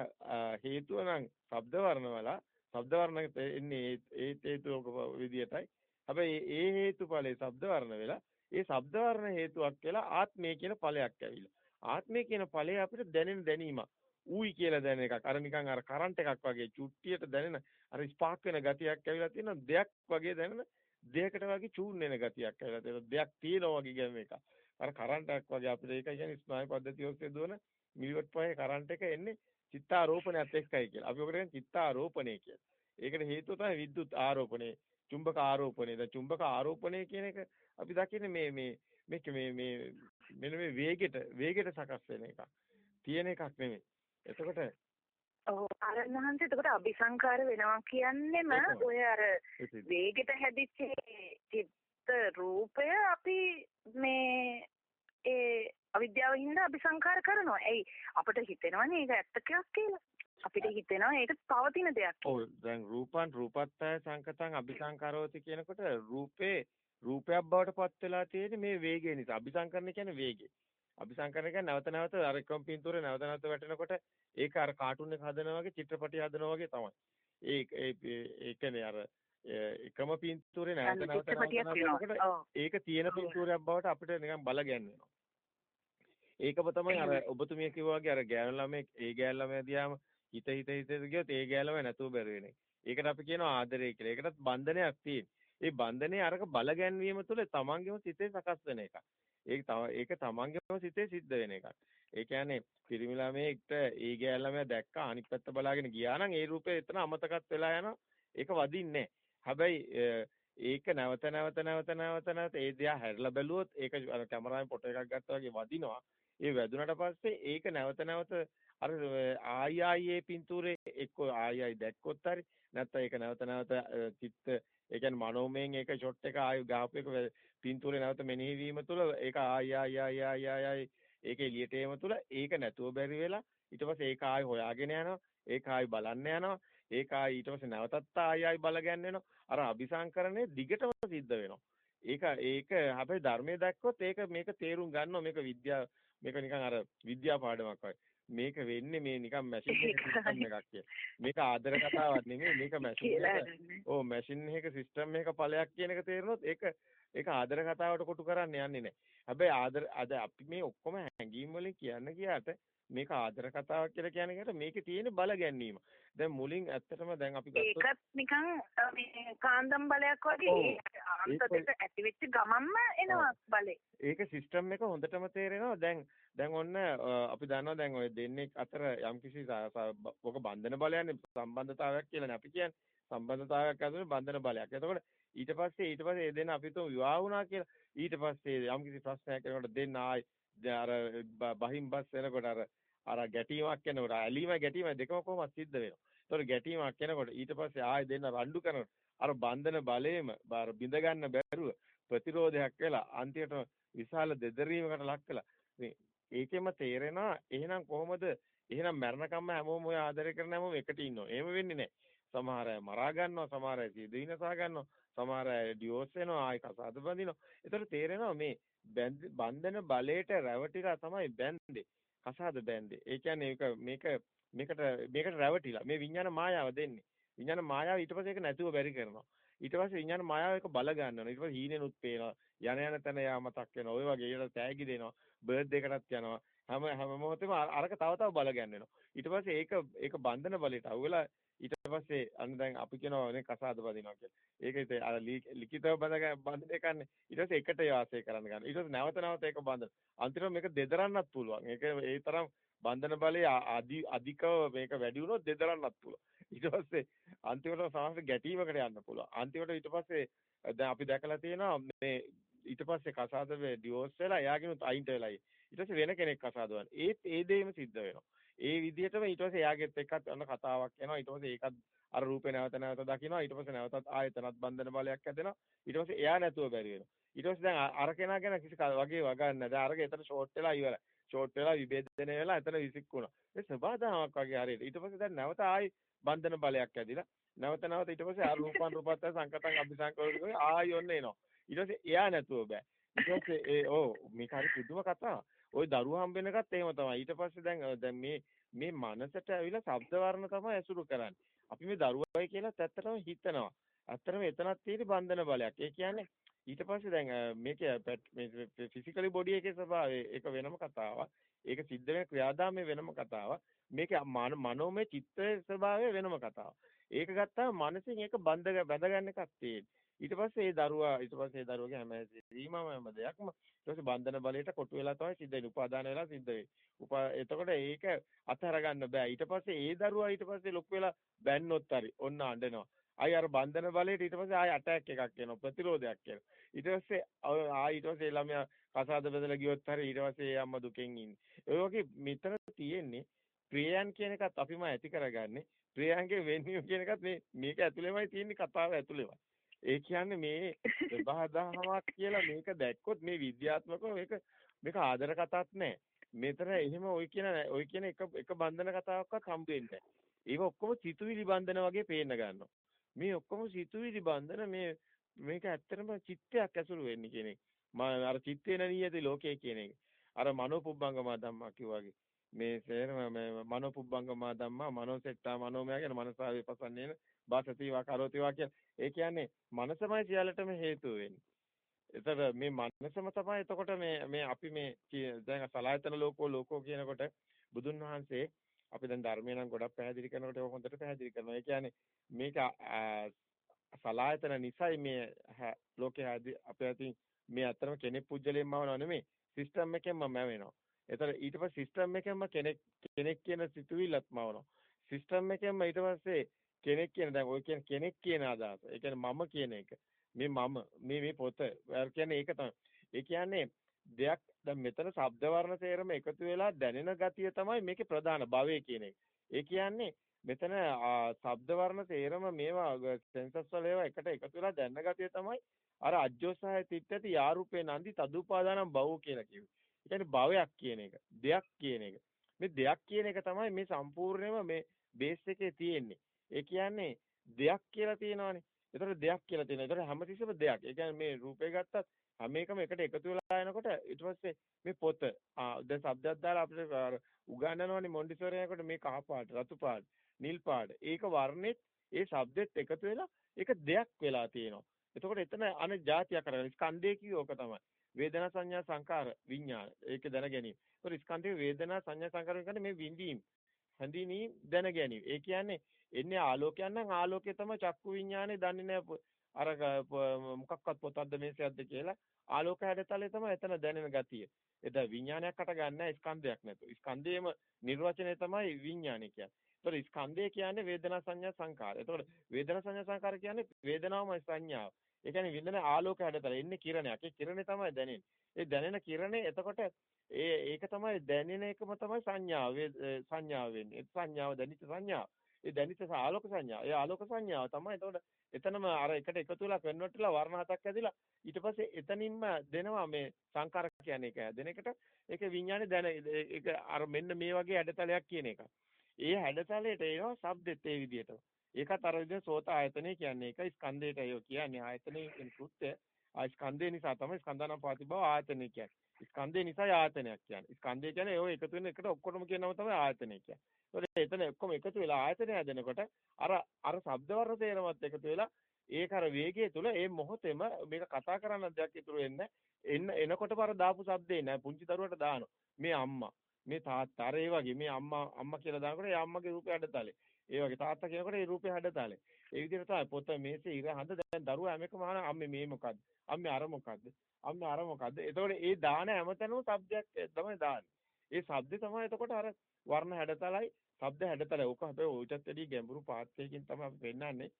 හේතුව නම් ශබ්ද වර්ණ වල ශබ්ද වර්ණ එන්නේ ඒ හේතුක විදියටයි. හැබැයි ඒ හේතුඵලේ ශබ්ද වර්ණ වෙලා ඒ ශබ්ද වර්ණ හේතුවක් කියලා ආත්මය කියන ඵලයක් ඇවිල්ලා. ආත්මය කියන ඵලය අපිට දැනෙන දැනීමක්. ඌයි කියලා දැනෙන එකක්. අර නිකන් අර කරන්ට් එකක් වගේ චුට්ටියට දැනෙන අර ස්පාක් වෙන ගතියක් ඇවිල්ලා තියෙන දෙයක් වගේ දැනෙන දෙයකට වගේ චූන් වෙන ගතියක් ඇවිල්ලා තියෙන දෙයක් තියෙනවා වගේ ගැම එකක්. අර කරන්ට් එකක් වගේ අපිට ඒක කියන්නේ ස්නායු පද්ධතිය ඔස්සේ දුවන මිලිවොට් පහේ කරන්ට් එක එන්නේ චිත්තාරෝපණයත් එක්කයි කියලා. අපි ඔකට කියන්නේ චිත්තාරෝපණය කියලා. ඒකට හේතුව තමයි විද්‍යුත් ආරෝපණය, චුම්බක ආරෝපණය. දැන් චුම්බක ආරෝපණය කියන එක අපි දකින්නේ මේ මේ මේක මේ මේ මෙන්න මේ වේගෙට වේගෙට සකස් වෙන එකක්. තියෙන එකක් නෙමෙයි. එතකොට ඔව් අරණහන්සේ එතකොට අபிසංකාර වෙනවා කියන්නේම ඔය අර වේගෙට හැදිච්ච රූපය අපි මේ ඒ අවිද්‍යාව හින්දා අපි සංකාර කරනවා. ඇයි අපිට හිතෙනවනේ ඒක ඇත්ත කියලා කියලා. අපිට හිතෙනවා ඒක පවතින දෙයක්. ඔව් දැන් රූපං රූපත්තය සංකතං අபிසංකරෝති කියනකොට රූපේ රූපයක් බවට පත් වෙලා තියෙන මේ වේගය නිසා අபிසංකරණ කියන්නේ වේගය. අபிසංකරණ කියන්නේ නැවත නැවත අර එකම පින්තූරේ නැවත නැවත වැටෙනකොට ඒක අර කාටුන් එක හදනවා වගේ චිත්‍රපටි හදනවා වගේ තමයි. ඒ ඒ කියන්නේ අර එකම පින්තූරේ නැවත නැවත නැවත ඒක තියෙන පින්තූරයක් බවට අපිට නිකන් බල ගැන්වෙනවා. ඒකම තමයි අර ඔබතුමිය කිව්වා වගේ අර ගෑනු ළමෙක් ඒ ගෑනු ළමයා දිහාම හිත හිත හිත ගියොත් ඒ ගෑලම නැතුව බැරි වෙන එක. ඒකට අපි කියනවා ආදරය කියලා. ඒකටත් බන්ධනයක් තියෙන. ඒ බන්ධනේ අරක බල ගැන්වීම තුළ තමන්ගේම සිතේ සකස් වෙන එකක්. ඒක ඒක තමන්ගේම සිතේ සිද්ධ වෙන එකක්. ඒ කියන්නේ පිරිමි ළමයෙක්ට ඒ ගෑල් ළමයා දැක්කා අනිත් පැත්ත බලාගෙන ගියා නම් ඒ රූපේ එතන අමතකත් වෙලා යනවා. ඒක වදින්නේ හැබැයි ඒක නැවත නැවත නැවත නැවත නැවත ඒ දිහා හැරිලා බැලුවොත් ඒක කැමරාවෙන් ෆොටෝ එකක් ගත්තා වගේ වදිනවා. ඒ වැදුනට පස්සේ ඒක නැවත නැවත අර ආයි ආයි ඒ පින්තූරේ එක්ක ආයි ආයි දැක්කොත් හරි නැත්නම් ඒක නැවත නැවත චිත්ත ඒ කියන්නේ මනෝමයෙන් ඒක ෂොට් එක ආයි ගහපු එක පින්තූරේ නැවත මෙනෙහි වීම තුළ ඒක ආයි ආයි ආයි ආයි ආයි ඒක එළියට ඒම තුළ ඒක නැතුව බැරි වෙලා ඊට පස්සේ ඒක ආයි හොයාගෙන යනවා ඒක ආයි බලන්න යනවා ඒක ආයි ඊට පස්සේ නැවතත් ආයි ආයි බල ගන්නවා අර අபிසංකරණය දිගටම සිද්ධ වෙනවා ඒක ඒක හැබැයි ධර්මයේ දැක්කොත් ඒක මේක තේරුම් ගන්නවා මේක විද්‍යාව මේක නිකන් අර විද්‍යා පාඩමක් වගේ මේක වෙන්නේ මේ නිකන් මැෂින් එකක සිස්ටම් එකක් කියලා. මේක ආදර කතාවක් නෙමෙයි මේක මැෂින් එක. ඔව් මැෂින් එකක සිස්ටම් එකක ඵලයක් කියන එක තේරුනොත් ඒක ඒක ආදර කතාවට කොටු කරන්න යන්නේ නැහැ. හැබැයි ආදර අද අපි මේ ඔක්කොම හැංගීම් වලින් කියන්න ගියාට මේක ආදර කතාවක් කියලා කියන එකට මේකේ තියෙන බල ගැනීම. දැන් මුලින් ඇත්තටම දැන් අපි ගත්තොත් ඒකත් නිකන් මේ කාන්දම් බලයක් වගේ ආන්තයට ඇති වෙච්ච ගමන්ම එනවා බලේ. ඒක සිස්ටම් එක හොඳටම තේරෙනවා. දැන් දැන් ඔන්න අපි දන්නවා දැන් ඔය දෙන්නේ අතර යම්කිසි ඔක බන්ධන බලයන්නේ සම්බන්ධතාවයක් කියලානේ අපි කියන්නේ. සම්බන්ධතාවයක් ඇතුළේ බන්ධන බලයක්. එතකොට ඊට පස්සේ ඊට පස්සේ ඒ දෙන්න අපිට විවාහ වුණා කියලා. ඊට පස්සේ යම්කිසි ප්‍රශ්නයක් එනකොට දෙන්න ආයි අර බහින් බස් වෙනකොට අර අර ගැටීමක් එනකොට ඇලීම ගැටීම දෙකම කොහොමද සිද්ධ වෙනවා. ඒතකොට ගැටීමක් එනකොට ඊට පස්සේ ආයෙ දෙන්න රණ්ඩු කරනකොට අර බන්ධන බලේම අර බිඳ ගන්න බැරුව ප්‍රතිරෝධයක් වෙලා අන්තිමට විශාල දෙදරීමකට ලක් වෙලා මේ ඒකෙම තේරෙනවා එහෙනම් කොහොමද එහෙනම් මරණකම්ම හැමෝම ඔය ආදරය කරන හැමෝම එකට ඉන්නවා. එහෙම වෙන්නේ නැහැ. සමහර අය මරා ගන්නවා, සමහර අය සිදුවිනසා ගන්නවා, සමහර අය ඩිවෝර්ස් වෙනවා, ආයි කසාද බඳිනවා. ඒතර තේරෙනවා මේ බන්ධන බලයට රැවටිලා තමයි බැන්දේ. කසාද බැන්දේ. ඒ කියන්නේ මේක මේක මේකට මේකට රැවටිලා. මේ විඥාන මායාව දෙන්නේ. විඥාන මායාව ඊට පස්සේ ඒක නැතුව බැරි කරනවා. ඊට පස්සේ විඥාන මායාව එක බල ගන්නවා. ඊට පස්සේ හීනෙනුත් පේනවා. යන යන තැන යා මතක් වෙනවා. ඔය වගේ ඒකට තෑගි දෙනවා. බර්ත් එකකටත් යනවා. හැම හැම මොහොතෙම අරක තව තව බල ගන්නවා. ඊට පස්සේ ඒක ඒක බන්ධන බලයට අහුවෙලා ඊට පස්සේ අන්න දැන් අපි කියනවා නේ කසාද බඳිනවා කියලා. ඒක ඉතින් අර ලිඛිතව බඳ බඳින එකන්නේ. ඊට පස්සේ එකට යාසය කරන්න ගන්න. ඊට පස්සේ නැවත නැවත ඒක බඳින. අන්තිමට මේක දෙදරන්නත් පුළුවන්. ඒක ඒ තරම් බන්ධන බලය අධිකව මේක වැඩි වුණොත් දෙදරන්නත් පුළුවන්. ඊට පස්සේ අන්තිමට සමහර ගැටීමකට යන්න පුළුවන්. අන්තිමට ඊට පස්සේ දැන් අපි දැකලා තියෙනවා මේ ඊට පස්සේ කසාද ඩිවෝස් වෙලා එයාගෙනුත් අයින්ට වෙලා ඊට පස්සේ වෙන කෙනෙක් කසාද වන. ඒත් ඒ දෙයම සිද්ධ වෙනවා. ඒ විදිහටම ඊට පස්සේ එයාගෙත් එක්කත් අන්න කතාවක් එනවා. ඊට පස්සේ ඒකත් අර රූපේ නැවත නැවත දකිනවා. ඊට පස්සේ නැවතත් ආයතනත් බන්ධන බලයක් ඇදෙනවා. ඊට පස්සේ එයා නැතුව බැරි වෙනවා. ඊට පස්සේ දැන් අර කෙනා ගැන කිසි වගේ වගන්නේ නැහැ. දැන් අරක එතන ෂෝට් වෙලා ඉවරයි. ෂෝට් වෙලා විභේදනය වෙලා එතන විසික්කුණා. ඒ සබදාමක් වගේ හරියට. ඊට පස්සේ දැන් නැවත ආයි බන්ධන බලයක් ඇදිලා නැවත නැවත ඊට පස්සේ ආ රූපන් රූපත් සංකතං අபிසංකරණය ආයි ඔන්න එනවා. ඊට පස්සේ එයා නැතුව බෑ. ඊට පස්සේ ඒ ඔව් මේක හරි පුදුම කතාවක්. ওই දරුවා හම්බ වෙනකත් එහෙම තමයි. ඊට පස්සේ දැන් දැන් මේ මේ මනසට ඇවිල්ලා ශබ්ද වර්ණ තමයි ඇසුරු කරන්නේ. අපි මේ දරුවයි කියලා ඇත්තටම හිතනවා. ඇත්තටම එතනක් තියෙන බන්ධන බලයක්. ඒ කියන්නේ ඊට පස්සේ දැන් මේකේ මේ ෆිසිකලි බොඩි එකේ ස්වභාවය ඒක වෙනම කතාවක්. ඒක සිද්ධ වෙන ක්‍රියාදාමයේ වෙනම කතාවක්. මේකේ මනෝමය චිත්තයේ ස්වභාවය වෙනම කතාවක්. ඒක ගත්තාම මනසින් ඒක බඳ බැඳ ගන්න එකක් තියෙන්නේ. ඊට පස්සේ ඒ දරුවා ඊට පස්සේ ඒ දරුවගේ හැම හැසිරීමම හැම දෙයක්ම ඊට පස්සේ බන්ධන බලයට කොටු වෙලා තමයි සිද්ධ වෙන්නේ. උපාදාන වෙලා සිද්ධ වෙන්නේ. උපා එතකොට ඒක අතහැර ගන්න බෑ. ඊට පස්සේ ඒ දරුවා ඊට පස්සේ ලොකු වෙලා බැන්නොත් හරි ඔන්න අඬනවා. ආයි අර බන්ධන බලයට ඊට පස්සේ ආයි අටැක් එකක් එනවා. ප්‍රතිරෝධයක් එනවා. ඊට පස්සේ ආයි ඊට පස්සේ ළමයා කසාද බෙදලා ගියොත් හරි ඊට පස්සේ ඒ අම්මා දුකෙන් ඉන්නේ. ඒ වගේ මෙතන තියෙන්නේ ප්‍රියයන් කියන එකත් අපිම ඇති කරගන්නේ. ප්‍රියයන්ගේ වෙන්වීම කියන එකත් මේ මේක ඇතුළෙමයි තියෙන්නේ කතාව ඇතුළෙමයි. ඒ කියන්නේ මේ (laughs) බහදාහමක් කියලා මේක දැක්කොත් මේ විද්‍යාත්මකව මේක මේක ආදර කතාවක් නෑ. මෙතන එහෙම ওই කියන ওই කියන එක එක බන්ධන කතාවක්වත් හම්බ වෙන්නේ නෑ. ඒක ඔක්කොම සිතුවිලි බන්ධන වගේ පේන්න ගන්නවා. මේ ඔක්කොම සිතුවිලි බන්ධන මේ මේක ඇත්තටම චිත්තයක් ඇසුරු වෙන්නේ කියන එක. මම අර චිත්තේන නියති ලෝකයේ කියන එක. අර මනෝපුබ්බංගම ධම්මා කිව්වාගේ. මේ සේරම මේ මනෝපුබ්බංගම ධම්මා මනෝසෙට්ටා මනෝමය කියන මනසාවේ පසන්නේන වාසතිවා කරෝතිවා කියන ඒ කියන්නේ මනසමයි සියල්ලටම හේතුව වෙන්නේ. ඒතර මේ මනසම තමයි එතකොට මේ මේ අපි මේ දැන් සලායතන ලෝකෝ ලෝකෝ කියනකොට බුදුන් වහන්සේ අපි දැන් ධර්මය නම් ගොඩක් පැහැදිලි කරනකොට ඒක හොඳට පැහැදිලි කරනවා. ඒ කියන්නේ මේක සලායතන නිසයි මේ ලෝකේ අපේ අතින් මේ අතරම කෙනෙක් පුජ්‍යලෙන්ම වව නෙමෙයි. සිස්ටම් එකෙන්ම මැවෙනවා. ඒතර ඊට පස්සේ සිස්ටම් එකෙන්ම කෙනෙක් කෙනෙක් කියන සිතුවිල්ලත් මවනවා. සිස්ටම් එකෙන්ම ඊට පස්සේ කෙනෙක් කියන දැන් ඔය කියන කෙනෙක් කියන අදහස. ඒ කියන්නේ මම කියන එක. මේ මම මේ මේ පොත. කියන්නේ ඒක තමයි. ඒ කියන්නේ දෙයක් දැන් මෙතන ශබ්ද වර්ණ සේරම එකතු වෙලා දැනෙන ගතිය තමයි මේකේ ප්‍රධාන භවය කියන එක. ඒ කියන්නේ මෙතන ශබ්ද වර්ණ සේරම මේවා සෙන්සස් වල ඒවා එකට එකතු වෙලා දැනන ගතිය තමයි අර අජ්ජෝසහය තිත්තති යාරූපේ නන්දි තදුපාදානම් බවෝ කියලා කිව්වේ. ඒ කියන්නේ භවයක් කියන එක, දෙයක් කියන එක. මේ දෙයක් කියන එක තමයි මේ සම්පූර්ණයම මේ බේස් එකේ තියෙන්නේ. ඒ කියන්නේ දෙයක් කියලා තියෙනවානේ. ඒතර දෙයක් කියලා තියෙනවා. ඒතර හැමතිස්සෙම දෙයක්. ඒ කියන්නේ මේ රූපේ ගත්තත් හැම එකම එකට එකතු වෙලා යනකොට ඊට පස්සේ මේ පොත දැන් શબ્දයක් දාලා අපිට අර උගන්වනවනේ මොන්ඩිසෝරි යනකොට මේ කහ පාට, රතු පාට, නිල් පාට. ඒක වර්ණෙත් ඒ શબ્දෙත් එකතු වෙලා ඒක දෙයක් වෙලා තියෙනවා. එතකොට එතන අන જાතිය කරගෙන ස්කන්ධය කියෝක තමයි. වේදනා සංඥා සංකාර විඥාන ඒක දැන ගැනීම. ඒතකොට ස්කන්ධේ වේදනා සංඥා සංකාර කියන්නේ මේ විඳීම්, හැඳිනීම් දැන ගැනීම. ඒ කියන්නේ එන්නේ ආලෝකයක් නම් ආලෝකය තමයි චක්කු විඥානේ දන්නේ නැහැ. අර මොකක්වත් පොතක්ද මේසයක්ද කියලා ආලෝක හැඩතලේ තමයි එතන දැනෙන ගතිය. එතන විඥානයක් අට ගන්න ස්කන්ධයක් නැතු. ස්කන්ධයේම නිර්වචනය තමයි විඥානය කියන්නේ. ඒතකොට ස්කන්ධය කියන්නේ වේදනා සංඥා සංකාර. ඒතකොට වේදනා සංඥා සංකාර කියන්නේ වේදනාවම සංඥාව. ඒ කියන්නේ විඳින ආලෝක හැඩතල එන්නේ කිරණයක්. ඒ කිරණේ තමයි දැනෙන්නේ. ඒ දැනෙන කිරණේ එතකොට ඒ ඒක තමයි දැනෙන එකම තමයි සංඥාව. සංඥාව වෙන්නේ. ඒ සංඥාව දැනිච්ච සංඥාව. ඒ දැනිච්ච ආලෝක සංඥාව. ඒ ආලෝක සංඥාව තමයි එතකොට එතනම අර එකට එකතු වෙලා කන්වර්ට් වෙලා වර්ණ හතක් ඇදිලා ඊට පස්සේ එතනින්ම දෙනවා මේ සංකාර කියන්නේ එක හැදෙන එකට ඒක විඥානේ දැන ඒක අර මෙන්න මේ වගේ හැඩතලයක් කියන එක. ඒ හැඩතලයට එනවා ශබ්දෙත් ඒ විදිහටම. ඒකත් අර විදිහ සෝත ආයතනෙ කියන්නේ ඒක ස්කන්ධයට අයෝ කියන්නේ ආයතනෙ කියන කෘත්‍ය ආ ස්කන්ධය නිසා තමයි ස්කන්ධානම් පාති බව ආයතනෙ කියන්නේ. ස්කන්ධය නිසා ආයතනයක් කියන්නේ. ස්කන්ධය කියන්නේ ඔය එකතු වෙන එකට ඔක්කොටම කියනම තමයි ආයතනය කියන්නේ. ඒතකොට එතන ඔක්කොම එකතු වෙලා ආයතනය හැදෙනකොට අර අර ශබ්ද වර්ණ තේරමත් එකතු වෙලා ඒක අර වේගය තුල ඒ මොහොතේම මේක කතා කරන්න දෙයක් ඉතුරු වෙන්නේ එන්න එනකොට පර දාපු શબ્දේ නෑ පුංචි දරුවට දානවා. මේ අම්මා මේ තාත්තා අර ඒ වගේ මේ අම්මා අම්මා කියලා දානකොට ඒ අම්මගේ රූපය හැඩතලේ. ඒ වගේ තාත්තා කියනකොට ඒ රූපය හැඩතලේ. ඒ විදිහට තමයි පොත මේසේ ඉර හඳ දැන් දරුවා හැම එකම අහන අම්මේ මේ මොකද්ද? අම්මේ අර මොකද්ද? අන්න අර මොකද්ද? එතකොට ඒ දාන හැමතැනම શબ્දයක් තමයි දාන්නේ. ඒ શબ્දේ තමයි එතකොට අර වර්ණ හැඩතලයි, શબ્ද හැඩතලයි. ඕක හැබැයි ඕචත් වැඩි ගැඹුරු පාත්‍රයකින් තමයි අපි වෙන්නන්නේ.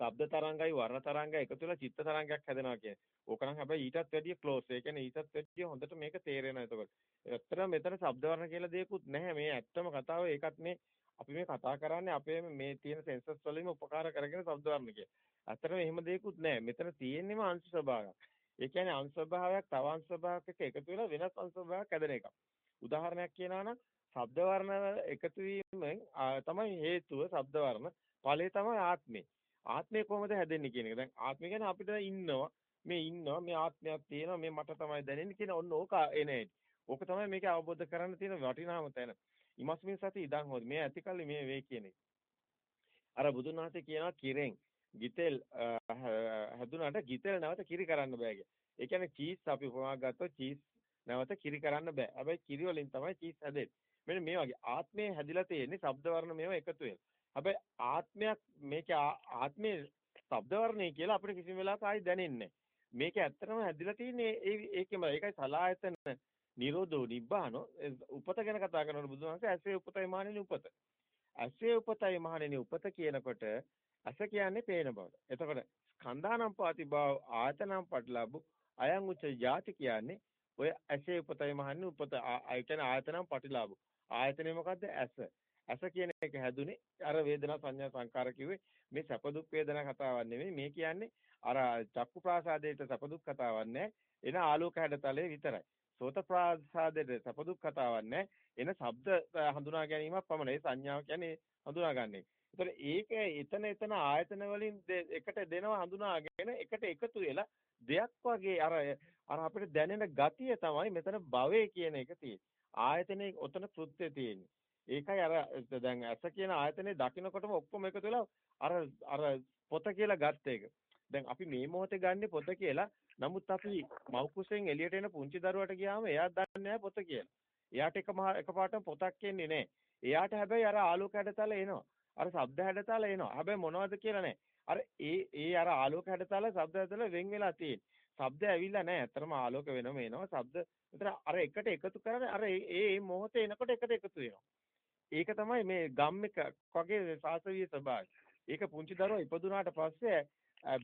ශබ්ද තරංගයි වර්ණ තරංගයි එකතු වෙලා චිත්ත තරංගයක් හැදෙනවා කියන්නේ. ඕක නම් හැබැයි ඊටත් වැඩිය ක්ලෝස්. ඒ කියන්නේ ඊටත් වැඩිය හොඳට මේක තේරෙනවා එතකොට. ඇත්තට මෙතන ශබ්ද වර්ණ කියලා දෙයක්වත් නැහැ. මේ ඇත්තම කතාව ඒකත් මේ අපි මේ කතා කරන්නේ අපේ මේ තියෙන සෙන්සර්ස් වලින්ම උපකාර කරගෙන ශබ්ද වර්ණ කියලා. ඇත්තට එහෙම දෙයක්වත් නැහැ. මෙතන තියෙන්නේම අංශ ස්වභාවයක්. ඒ කියන්නේ අංශ ස්වභාවයක් තව අංශ ස්වභාවයක් එක්ක එකතු වෙලා වෙනස් අංශ ස්වභාවයක් හැදෙන එකක්. උදාහරණයක් කියනවා නම් ශබ්ද වර්ණ එකතු වීමෙන් තමයි හේතුව ශබ්ද වර්ණ ඵලය තමයි ආත්මේ. ආත්මය කොහොමද හැදෙන්නේ කියන එක. දැන් ආත්මය කියන්නේ අපිට ඉන්නවා මේ ඉන්නවා මේ ආත්මයක් තියෙනවා මේ මට තමයි දැනෙන්නේ කියන ඔන්න ඕක එනේ. ඕක තමයි මේක අවබෝධ කරගන්න තියෙන වටිනාම තැන. ඉමස්මින් සති ඉදන් හොදි මේ ඇතිකල්ලි මේ වේ කියන එක. අර බුදුන් වහන්සේ කියනවා කිරෙන් ගිතෙල් හැදුනට ගිතෙල් නැවත කිරි කරන්න බෑ කිය. ඒ කියන්නේ චීස් අපි උපමා ගත්තොත් චීස් නැවත කිරි කරන්න බෑ. හැබැයි කිරි වලින් තමයි චීස් හැදෙන්නේ. මෙන්න මේ වගේ ආත්මය හැදිලා තියෙන්නේ ශබ්ද වර්ණ මේව එකතු වෙලා. හැබැයි ආත්මයක් මේක ආත්මේ ශබ්ද වර්ණේ කියලා අපිට කිසිම වෙලාවක ආයි දැනෙන්නේ මේක ඇත්තටම හැදිලා තියෙන්නේ ඒ ඒකෙම ඒකයි සලායතන නිරෝධෝ නිබ්බානෝ උපත ගැන කතා කරනකොට බුදුහාමසේ ඇසේ උපතයි මහණෙනි උපත. ඇසේ උපතයි මහණෙනි උපත කියනකොට ඇස කියන්නේ පේන බව. එතකොට ස්කන්ධානම් පාති භව ආයතනම් පටලබු අයං උච්ච ಜಾති කියන්නේ ඔය ඇසේ උපතයි මහන්නේ උපත ඒ කියන්නේ ආයතනම් පටිලාභ. ආයතනේ මොකද්ද? ඇස. ඇස කියන එක හැදුනේ අර වේදනා සංඥා සංකාර කිව්වේ මේ සැප දුක් වේදනා කතාවක් නෙමෙයි. මේ කියන්නේ අර චක්කු ප්‍රාසාදයට සැප දුක් කතාවක් නෑ. එන ආලෝක හැඩතලේ විතරයි. සෝත ප්‍රාසාදයට සැප දුක් කතාවක් නෑ. එන ශබ්ද හඳුනා ගැනීමක් පමණයි. සංඥාව කියන්නේ හඳුනාගන්නේ. ඒතර ඒක එතන එතන ආයතන වලින් එකට දෙනවා හඳුනාගෙන එකට එකතු වෙලා දෙයක් වගේ අර අර අපිට දැනෙන ගතිය තමයි මෙතන භවය කියන එක තියෙන්නේ. ආයතනේ ඔතන කෘත්‍ය තියෙන්නේ. ඒකයි අර දැන් ඇස කියන ආයතනේ දකින්නකොටම ඔක්කොම එකතු වෙලා අර අර පොත කියලා ගත්ත එක. දැන් අපි මේ මොහොතේ ගන්නෙ පොත කියලා. නමුත් අපි මව්කුසෙන් එළියට එන පුංචි දරුවට ගියාම එයා දන්නේ නැහැ පොත කියලා. එයාට එක එකපාරටම පොතක් එන්නේ නැහැ. එයාට හැබැයි අර ආලෝක හැඩතල එනවා. අර ශබ්ද හැඩතල එනවා. හැබැයි මොනවද කියලා නැහැ. අර ඒ ඒ අර ආලෝක හැඩතල ශබ්ද හැඩතල වෙන් වෙලා තියෙන්නේ. ශබ්ද ඇවිල්ලා නැහැ. ඇත්තටම ආලෝක වෙනම එනවා. ශබ්ද විතර අර එකට එකතු කරන්නේ අර ඒ ඒ මොහොතේ එනකොට එකට එකතු වෙනවා. ඒක තමයි මේ ගම් එක වගේ සාසවීය ස්වභාවය. ඒක පුංචි දරුවා ඉපදුනාට පස්සේ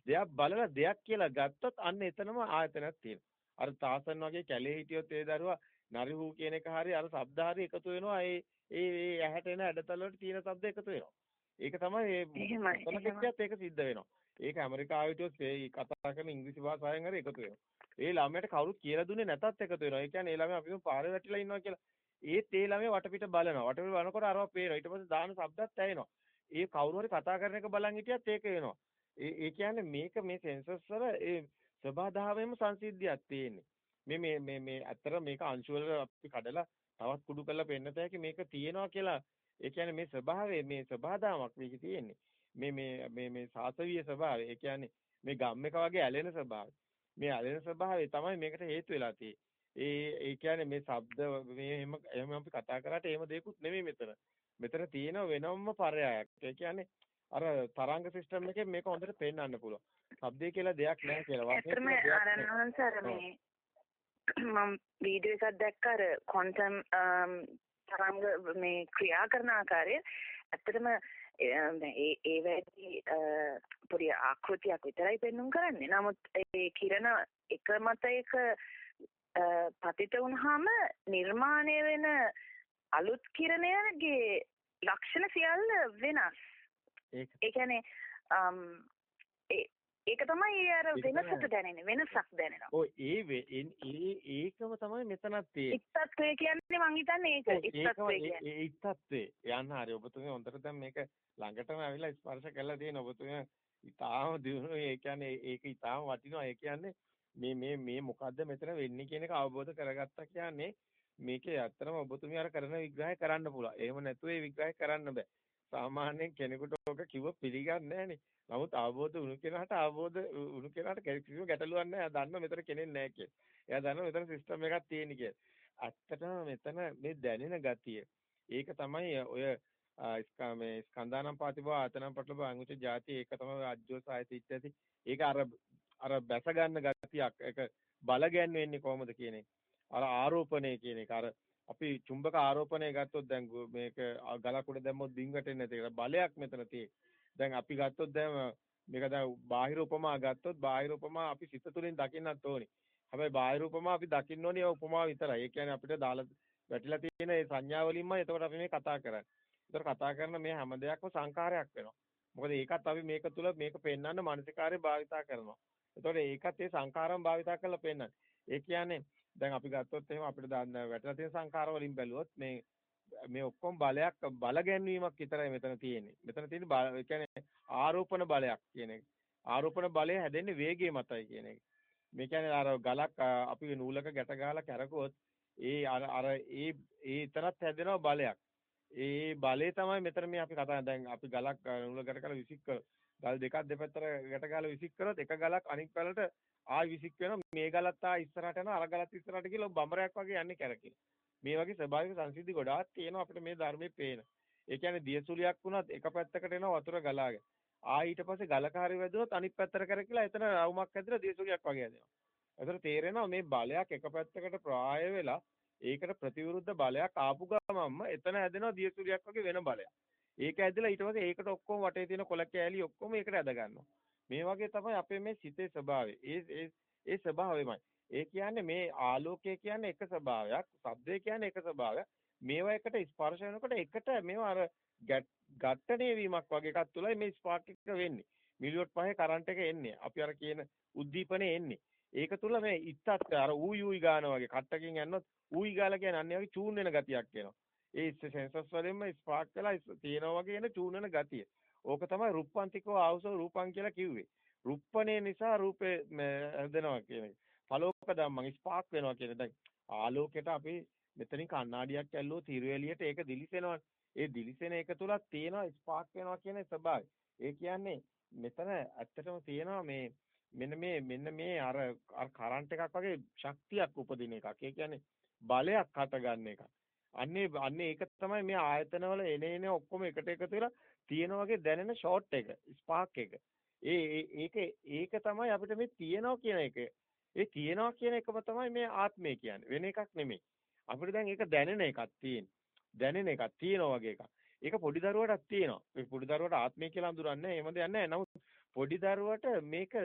දෙයක් බලලා දෙයක් කියලා ගත්තොත් අන්න එතනම ආයතනයක් තියෙනවා. අර තාසන් වගේ කැලේ හිටියොත් ඒ දරුවා නරිහූ කියන එක හරි අර ශබ්ද හරි එකතු වෙනවා. ඒ ඒ ඒ ඇහැට එන ඇඩතල වලට තියෙන ශබ්ද එකතු වෙනවා. ඒක තමයි මේ කොනකෙච්චියත් ඒක සිද්ධ වෙනවා. ඒක ඇමරිකාවේ හිටියොත් ඒ කතා කරන ඉංග්‍රීසි භාෂාවෙන් හරි එකතු වෙනවා. ඒ ළමයට කවුරුත් කියලා දුන්නේ නැතත් එකතු වෙනවා. ඒ කියන්නේ ඒ ළමයා අපිම පාරේ වැටිලා ඉන්නවා කියලා. ඒත් ඒ ළමයා වටපිට බලනවා. වටපිට බලනකොට අරවා පේනවා. ඊට පස්සේ දාන ශබ්දත් ඇහෙනවා. ඒ කවුරු හරි කතා කරන එක බලන් හිටියත් ඒක වෙනවා. ඒ ඒ කියන්නේ මේක මේ සෙන්සර්ස් වල ඒ ස්වභාවයෙන්ම සංසිද්ධියක් තියෙන්නේ. මේ මේ මේ මේ අතර මේක අංශු වල අපි කඩලා තවත් කුඩු කරලා පෙන්නත හැකි මේක තියෙනවා කියලා ඒ කියන්නේ මේ ස්වභාවය මේ ස්වභාදාමක් මේකේ තියෙන්නේ. මේ මේ මේ මේ සාසවීය ස්වභාවය. ඒ කියන්නේ මේ ගම් එක වගේ ඇලෙන ස්වභාවය. මේ ඇලෙන ස්වභාවය තමයි මේකට හේතු වෙලා තියෙන්නේ. ඒ ඒ කියන්නේ මේ ශබ්ද මේ එහෙම එහෙම අපි කතා කරාට එහෙම දෙයක්වත් නෙමෙයි මෙතන. මෙතන තියෙන වෙනම පරයයක්. ඒ කියන්නේ අර තරංග සිස්ටම් එකේ මේක හොඳට පෙන්වන්න පුළුවන්. ශබ්දය කියලා දෙයක් නැහැ කියලා. ඇත්තටම ආරණවංශ අර මේ මම වීඩියෝ එකක් දැක්ක අර ක්වොන්ටම් තරංග මේ ක්‍රියා කරන ආකාරය ඇත්තටම ඒ ඒ වැඩි පොඩි ආකෘතියක් විතරයි පෙන්වුම් කරන්නේ. නමුත් ඒ කිරණ එක මත එක පතිත වුනහම නිර්මාණය වෙන අලුත් කිරණයගේ ලක්ෂණ සියල්ල වෙනස්. ඒ කියන්නේ ඒක තමයි අර වෙනසට දැනෙන්නේ වෙනසක් දැනෙනවා. ඔය ඒ ඒ ඒකම තමයි මෙතනත් තියෙන්නේ. ඉත්තත්වය කියන්නේ මං හිතන්නේ ඒක. ඉත්තත්වය කියන්නේ. ඒ ඉත්තත්වේ. යන්න හරි ඔබතුමිය හොඳට දැන් මේක ළඟටම ඇවිල්ලා ස්පර්ශ කරලා තියෙන ඔබතුමිය ඉතාලම දිනුනේ ඒ කියන්නේ ඒක ඉතාලම වටිනවා. ඒ කියන්නේ මේ මේ මේ මොකද්ද මෙතන වෙන්නේ කියන එක අවබෝධ කරගත්තා කියන්නේ මේකේ ඇත්තම ඔබතුමිය අර කරන විග්‍රහය කරන්න පුළුවන්. එහෙම නැතුව ඒ විග්‍රහය කරන්න බෑ. සාමාන්‍යයෙන් කෙනෙකුට ඕක කිව්ව පිළිගන්නේ නැහනේ. නමුත් අවබෝධ වුණු කෙනාට අවබෝධ වුණු කෙනාට කිසිම ගැටලුවක් නැහැ. එයා දන්නවා මෙතන කෙනෙක් නැහැ කියලා. එයා දන්නවා මෙතන සිස්ටම් එකක් තියෙන කියලා. ඇත්තටම මෙතන මේ දැනෙන ගතිය. ඒක තමයි ඔය මේ ස්කන්ධානම් පාතිබව ආතනම් පටලව අංගුච ಜಾති ඒක තමයි අජ්ජෝස ආයති ඉත්‍යාදි. ඒක අර අර බැස ගන්න ගතියක්. ඒක බල ගැන්වෙන්නේ කොහොමද කියන එක. අර ආරෝපණය කියන එක. අර අපි චුම්බක ආරෝපණය ගත්තොත් දැන් මේක ගලක් උඩ දැම්මොත් ඩිංගට එන්නේ නැති බලයක් මෙතන තියෙන්නේ. දැන් අපි ගත්තොත් දැන් මේක දැන් බාහිර උපමා ගත්තොත් බාහිර උපමා අපි සිත තුළින් දකින්නත් ඕනි. හැබැයි බාහිර උපමා අපි දකින්න ඕනේ උපමා විතරයි. ඒ කියන්නේ අපිට දාලා වැටිලා තියෙන ඒ සංඥා වලින්මයි එතකොට අපි මේ කතා කරන්නේ. එතකොට කතා කරන මේ හැම දෙයක්ම සංකාරයක් වෙනවා. මොකද ඒකත් අපි මේක තුල මේක පෙන්වන්න මානසිකාරය භාවිතා කරනවා. එතකොට ඒකත් ඒ සංකාරම් භාවිතා කරලා පෙන්වන්නේ. ඒ කියන්නේ දැන් අපි ගත්තොත් එහෙම අපිට වැටලා තියෙන සංකාර වලින් බැලුවොත් මේ මේ ඔක්කොම බලයක් බල ගැන්වීමක් විතරයි මෙතන තියෙන්නේ. මෙතන තියෙන ඒ කියන්නේ ආරෝපණ බලයක් කියන එක. ආරෝපණ බලය හැදෙන්නේ වේගය මතයි කියන එක. මේ කියන්නේ අර ගලක් අපි නූලක ගැට ගහලා කැරකුවොත් ඒ අර අර ඒ ඒ තරත් හැදෙනවා බලයක්. ඒ බලය තමයි මෙතන මේ අපි කතා දැන් අපි ගලක් නූල ගැට කරලා විසික් කර ගල් දෙකක් දෙපැත්තට ගැට ගහලා විසික් කරොත් එක ගලක් අනිත් පැලට ආයි විසික් වෙනවා මේ ගලත් ආ ඉස්සරහට යනවා අර ගලත් ඉස්සරහට කියලා බඹරයක් වගේ යන්නේ කැරකිලා. මේ වගේ ස්වභාවික සංසිද්ධි ගොඩාක් තියෙනවා අපිට මේ ධර්මයේ පේන. ඒ කියන්නේ දියසුලියක් වුණත් එක පැත්තකට එනවා වතුර ගලාගෙන. ආ ඊට පස්සේ ගලකාරී වැදුනොත් අනිත් පැත්තට කරකිලා එතන රවුමක් ඇදලා දියසුලියක් වගේ හැදෙනවා. ඒතර තේරෙනවා මේ බලයක් එක පැත්තකට ප්‍රාය වෙලා ඒකට ප්‍රතිවිරුද්ධ බලයක් ආපු ගමන්ම එතන හැදෙනවා දියසුලියක් වගේ වෙන බලයක්. ඒක ඇදලා ඊට පස්සේ ඒකට ඔක්කොම වටේ තියෙන කොල කෑලි ඔක්කොම ඒකට ඇද ගන්නවා. මේ වගේ තමයි අපේ මේ සිතේ ස්වභාවය. ඒ ඒ ස්වභාවයමයි. ඒ කියන්නේ මේ ආලෝකය කියන්නේ එක ස්වභාවයක්, ශබ්දය කියන්නේ එක ස්වභාවයක්. මේවා එකට ස්පර්ශ වෙනකොට එකට මේවා අර ගැට්ටණය වීමක් වගේ එකක් තුලයි මේ ස්පාර්ක් එක වෙන්නේ. මිලිවොට් පහේ කරන්ට් එක එන්නේ. අපි අර කියන උද්දීපනේ එන්නේ. ඒක තුල මේ ඉත්තත් අර ඌයි ඌයි ගාන වගේ කට්ටකින් යනොත් ඌයි ගාලා කියන්නේ අන්නේ වගේ චූන් වෙන ගතියක් එනවා. ඒ සෙන්සර්ස් වලින්ම ස්පාර්ක් වෙලා තියෙනවා වගේ එන චූන් වෙන ගතිය. ඕක තමයි රුප්පන්තිකෝ ආවසෝ රූපං කියලා කිව්වේ. රුප්පණේ නිසා රූපේ හැදෙනවා කියන එක. පලෝක ධම්මං ස්පාක් වෙනවා කියන දැන් ආලෝකයට අපි මෙතනින් කණ්ණාඩියක් ඇල්ලුවොත් හිරු එළියට ඒක දිලිසෙනවා. ඒ දිලිසෙන එක තුලක් තියෙනවා ස්පාක් වෙනවා කියන ස්වභාවය. ඒ කියන්නේ මෙතන ඇත්තටම තියෙනවා මේ මෙන්න මේ මෙන්න මේ අර අර කරන්ට් එකක් වගේ ශක්තියක් උපදින එකක්. ඒ කියන්නේ බලයක් හට ගන්න එකක්. අන්නේ අන්නේ ඒක තමයි මේ ආයතනවල එන එන ඔක්කොම එකට එකතු වෙලා තියෙන වගේ දැනෙන ෂෝට් එක ස්පාර්ක් එක. ඒ ඒක ඒක තමයි අපිට මේ තියෙනවා කියන එක. ඒ තියෙනවා කියන එකම තමයි මේ ආත්මය කියන්නේ. වෙන එකක් නෙමෙයි. අපිට දැන් ඒක දැනෙන එකක් තියෙන. දැනෙන එකක් තියෙනවා වගේ එකක්. ඒක පොඩි දරුවටත් තියෙනවා. ඒ පොඩි දරුවට ආත්මය කියලා අඳුරන්නේ එහෙම දෙයක් නැහැ. නමුත් පොඩි දරුවට මේක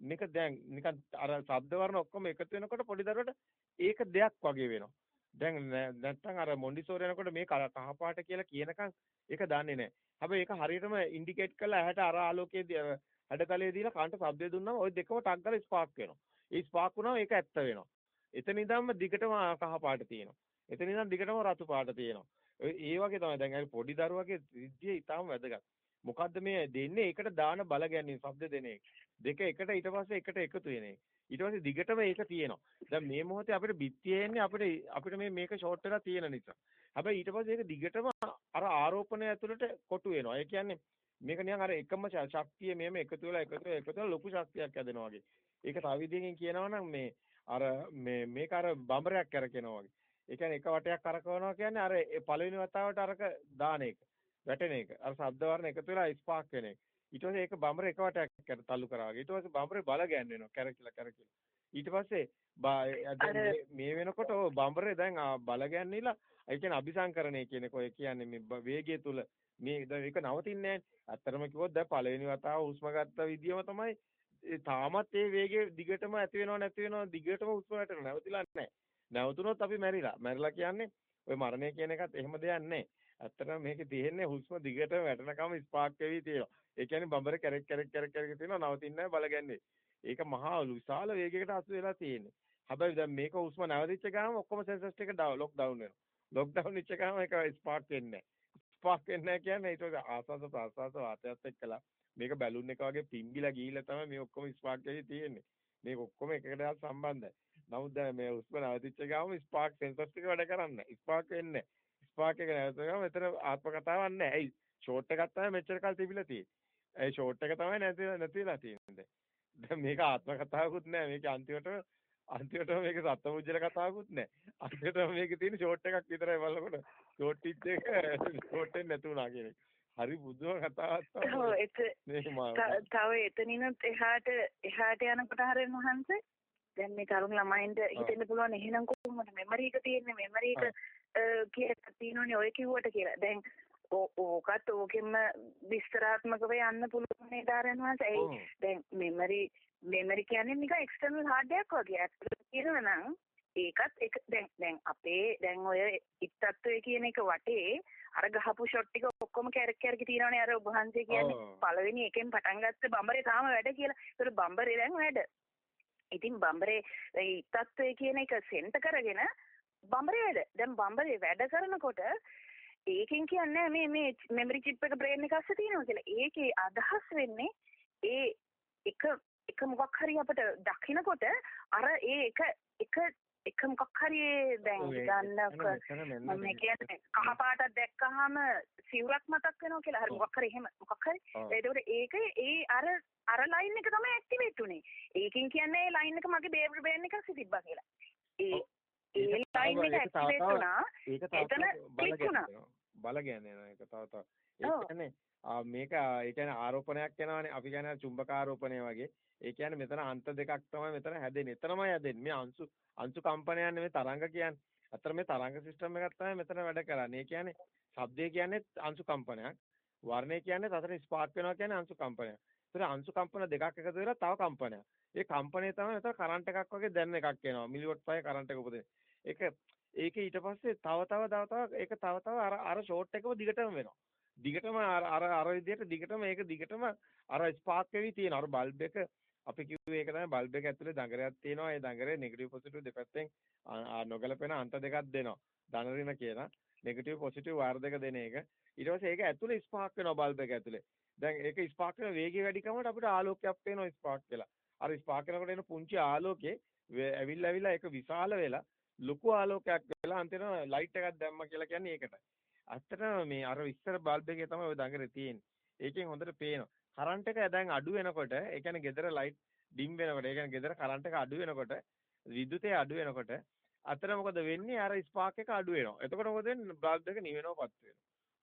මේක දැන් නිකන් අර ශබ්ද වර්ණ ඔක්කොම එකතු වෙනකොට පොඩි දරුවට ඒක දෙයක් වගේ වෙනවා. දැන් නැත්තම් අර මොන්ඩිසෝරි යනකොට මේ කහපාට කියලා කියනකම් ඒක දන්නේ නැහැ. හැබැයි ඒක හරියටම ඉන්ඩිකේට් කරලා ඇහැට අර ආලෝකයේ හැඩතලයේ දීලා කාන්ට ශබ්දය දුන්නාම ওই දෙකම ටක් ගාලා ස්පාර්ක් වෙනවා. ඒ ස්පාර්ක් වුණාම ඒක ඇත්ත වෙනවා. එතන ඉඳන්ම දිගටම කහපාට තියෙනවා. එතන ඉඳන් දිගටම රතු පාට තියෙනවා. ඒ වගේ තමයි දැන් අර පොඩි දරුවගේ විද්‍ය ඊටාම වැදගත්. මොකද්ද මේ දෙන්නේ? ඒකට දාන බල ගැනීම ශබ්ද දෙන එක. දෙක එකට ඊට පස්සේ එකට එකතු වෙන එක. ඊට පස්සේ දිගටම ඒක තියෙනවා. දැන් මේ මොහොතේ අපිට බිත්තිය එන්නේ අපිට අපිට මේ මේක ෂෝට් වෙලා තියෙන නිසා. හැබැයි ඊට පස්සේ ඒක දිගටම අර ආරෝපණය ඇතුළට කොටු වෙනවා. ඒ කියන්නේ මේක නිකන් අර එකම ශක්තිය මෙහෙම එකතු වෙලා එකතු වෙලා එකතු වෙලා ලොකු ශක්තියක් හැදෙනවා වගේ. ඒක තව විදිහකින් කියනවා නම් මේ අර මේ මේක අර බඹරයක් කරකිනවා වගේ. ඒ කියන්නේ එක වටයක් කරකවනවා කියන්නේ අර පළවෙනි වතාවට අරක දාන එක. වැටෙන එක. අර ශබ්ද වර්ණ එකතු වෙලා ස්පාර්ක් වෙන එක. ඊට පස්සේ ඒක බඹර එක වටයක් තල්ලු කරා වගේ. ඊට පස්සේ බඹරේ බල ගෑන්වෙනවා කැරකිලා කැරකිලා. ඊට පස්සේ මේ වෙනකොට ඔය බඹරේ දැන් බල ගෑන්විලා ඒ කියන්නේ අபிසංකරණය කියන කොය කියන්නේ මේ වේගය තුල මේ ඒක නවතින්නේ නැහැ. ඇත්තටම කිව්වොත් දැන් පළවෙනි වතාව හුස්ම ගත්ත විදියම තමයි තාමත් ඒ වේගය දිගටම ඇති වෙනව නැති වෙනව දිගටම හුස්ම වැටෙනවා. නැවතිලා නැහැ. නැවතුනොත් අපි මැරිලා. මැරිලා කියන්නේ ඔය මරණය කියන එකත් එහෙම දෙයක් නැහැ. ඇත්තටම මේකේ තියෙන්නේ හුස්ම දිගටම වැටෙනකම ස්පාර්ක් වෙවි තියෙනවා. ඒ කියන්නේ බඹර කැරක් කැරක් කැරක් කැරක් තියෙනවා නවතින්නේ නැහැ බලගන්නේ. ඒක මහා විශාල වේගයකට අසු වෙලා තියෙන්නේ. හැබැයි දැන් මේක හුස්ම නැවතිච්ච ගාම ඔක්කොම සෙන්සර්ස් ටික ලොක් ඩවුන් වෙනවා. ලොක් ඩවුන් වෙච්ච ගාම ඒක ස්පාර්ක් වෙන්නේ නැහැ. ස්පාර්ක් වෙන්නේ නැහැ කියන්නේ ඒක ආස්වාද ප්‍රාස්වාද වාතයත් එක්කලා මේක බැලුන් එක වගේ පිම්බිලා ගිහිල්ලා තමයි මේ ඔක්කොම ස්පාර්ක් වෙවි තියෙන්නේ. මේක ඔක්කොම එකකට සම්බන්ධයි. නමුත් දැන් මේ හුස්ම නැවතිච්ච ගාම ස්පාර්ක් සෙන්සර්ස් ටික වැඩ කරන්නේ නැහැ. ස්පාර්ක් වෙන්නේ නැහැ. ස්පාර්ක් එක නැවත ගාම මෙතන ආත්ම කතාවක් නැහැ. ඇයි? ෂෝට් එකක් තමයි මෙච්චර කල් තිබිලා තියෙන්නේ. ඒ ෂෝට් එක තමයි නැති නැතිලා තියෙන්නේ. දැන් මේක ආත්ම කතාවකුත් නෑ මේක අන්තිමට අන්තිමට මේක සත්මුජ්ජල කතාවකුත් නෑ අන්තිමට මේකේ තියෙන ෂෝට් එකක් විතරයි බලනකොට ෂෝට් ටිච් එක ෂෝට් එක නැතුණා කියන එක හරි බුදුම කතාවක් තමයි තව එතනිනුත් එහාට එහාට යනකොට හරියන මහන්සේ දැන් මේ තරුණ ළමයින්ට හිතෙන්න පුළුවන් එහෙනම් කොහොමද මෙමරි එක තියෙන්නේ මෙමරි එක කියලා තියෙනෝනේ ඔය කිව්වට කියලා දැන් ඕකත් ඕකෙම විස්තරාත්මකව යන්න පුළුවන් නේද ආරයන්වාස ඒ දැන් මෙමරි මෙමරි කියන්නේ නිකන් එක්ස්ටර්නල් හાર્ඩ් එකක් වගේ ඇත්තට කියනවා නම් ඒකත් එක දැන් දැන් අපේ දැන් ඔය ඉත්තත්වයේ කියන එක වටේ අර ගහපු ෂොට් ටික ඔක්කොම කැරක් කැරක තියෙනවනේ අර ඔබ වහන්සේ කියන්නේ පළවෙනි එකෙන් පටන් ගත්ත බම්බරේ තාම වැඩ කියලා. ඒතර බම්බරේ දැන් වැඩ. ඉතින් බම්බරේ ඉත්තත්වයේ කියන එක සෙන්ටර් කරගෙන බම්බරේ වැඩ. දැන් බම්බරේ වැඩ කරනකොට ඒකෙන් කියන්නේ මේ මේ මෙමරි චිප් එක බ්‍රේන් එක අස්සේ තියෙනවා කියලා. ඒකේ අදහස් වෙන්නේ ඒ එක එක මොකක් හරි අපිට දකින්නකොට අර ඒ එක එක එක මොකක් හරි දැන් ගන්න මම කියන්නේ කහ පාටක් දැක්කහම සිවුරක් මතක් වෙනවා කියලා. හරි මොකක් හරි එහෙම මොකක් හරි. ඒකෝට ඒක ඒ අර අර ලයින් එක තමයි ඇක්ටිවේට් උනේ. ඒකෙන් කියන්නේ ඒ ලයින් එක මගේ බේබ් බ්‍රේන් එක තිබ්බා කියලා. ඒ ඒ ලයින් එක ඇක්ටිවේට් වුණා එතන ක්ලික් වුණා බල කියන්නේ ඒක තව තව. ඒ කියන්නේ මේක ඒ කියන්නේ ආරෝපණයක් වෙනවානේ. අපි කියන්නේ චුම්බක ආරෝපණය වගේ. ඒ කියන්නේ මෙතන අන්ත දෙකක් තමයි මෙතන හැදෙන්නේ. එතනමයි හැදෙන්නේ. මේ අංශු අංශු කම්පනයන් නෙමෙයි තරංග කියන්නේ. අතර මේ තරංග සිස්ටම් එකක් තමයි මෙතන වැඩ කරන්නේ. ඒ කියන්නේ ශබ්දය කියන්නේ අංශු කම්පනයක්. වර්ණය කියන්නේ අතර ස්පාර්ක් වෙනවා කියන්නේ අංශු කම්පනයක්. ඒතර අංශු කම්පන දෙකක් එකතු වෙලා තව කම්පනයක්. ඒ කම්පණය තමයි මෙතන කරන්ට් එකක් වගේ දැන් එකක් එනවා. මිලිවොට් 5 කරන්ට් එක උපදින. ඒක ඒක ඊට පස්සේ තව තව තව තව ඒක තව තව අර අර ෂෝට් එකම දිගටම වෙනවා. දිගටම අර අර අර විදිහට දිගටම ඒක දිගටම අර ස්පාර්ක් වෙවි තියෙනවා. අර බල්බ් එක අපි කිව්වේ ඒක තමයි බල්බ් එක ඇතුලේ දඟරයක් තියෙනවා. ඒ දඟරේ නෙගටිව් පොසිටිව් දෙපැත්තෙන් නොගැලපෙන අන්ත දෙකක් දෙනවා. ධන ඍණ කියන නෙගටිව් පොසිටිව් වාර දෙක දෙන එක. ඊට පස්සේ ඒක ඇතුලේ ස්පාර්ක් වෙනවා බල්බ් එක ඇතුලේ. දැන් ඒක ස්පාර්ක් වෙන වේගය වැඩි කමකට අපිට ආලෝකයක් පේනවා ස්පාර්ක් වෙලා. අර ස්පාර්ක් වෙනකොට එන පුංචි ආලෝකේ ඇවිල්ලා ඇවිල්ලා ඒක විශාල වෙලා ලොකු ආලෝකයක් වෙලා අන්තිමට ලයිට් එකක් දැම්මා කියලා කියන්නේ ඒකටයි. ඇත්තටම මේ අර ඉස්සර බල්බ් එකේ තමයි ওই දඟරේ තියෙන්නේ. ඒකෙන් හොඳට පේනවා. කරන්ට් එක දැන් අඩු වෙනකොට ඒ කියන්නේ ගෙදර ලයිට් ඩිම් වෙනකොට ඒ කියන්නේ ගෙදර කරන්ට් එක අඩු වෙනකොට විදුලිතේ අඩු වෙනකොට අතන මොකද වෙන්නේ අර ස්පාක් එක අඩු වෙනවා. එතකොට මොකද වෙන්නේ බල්බ් එක නිවෙනවපත් වෙනවා.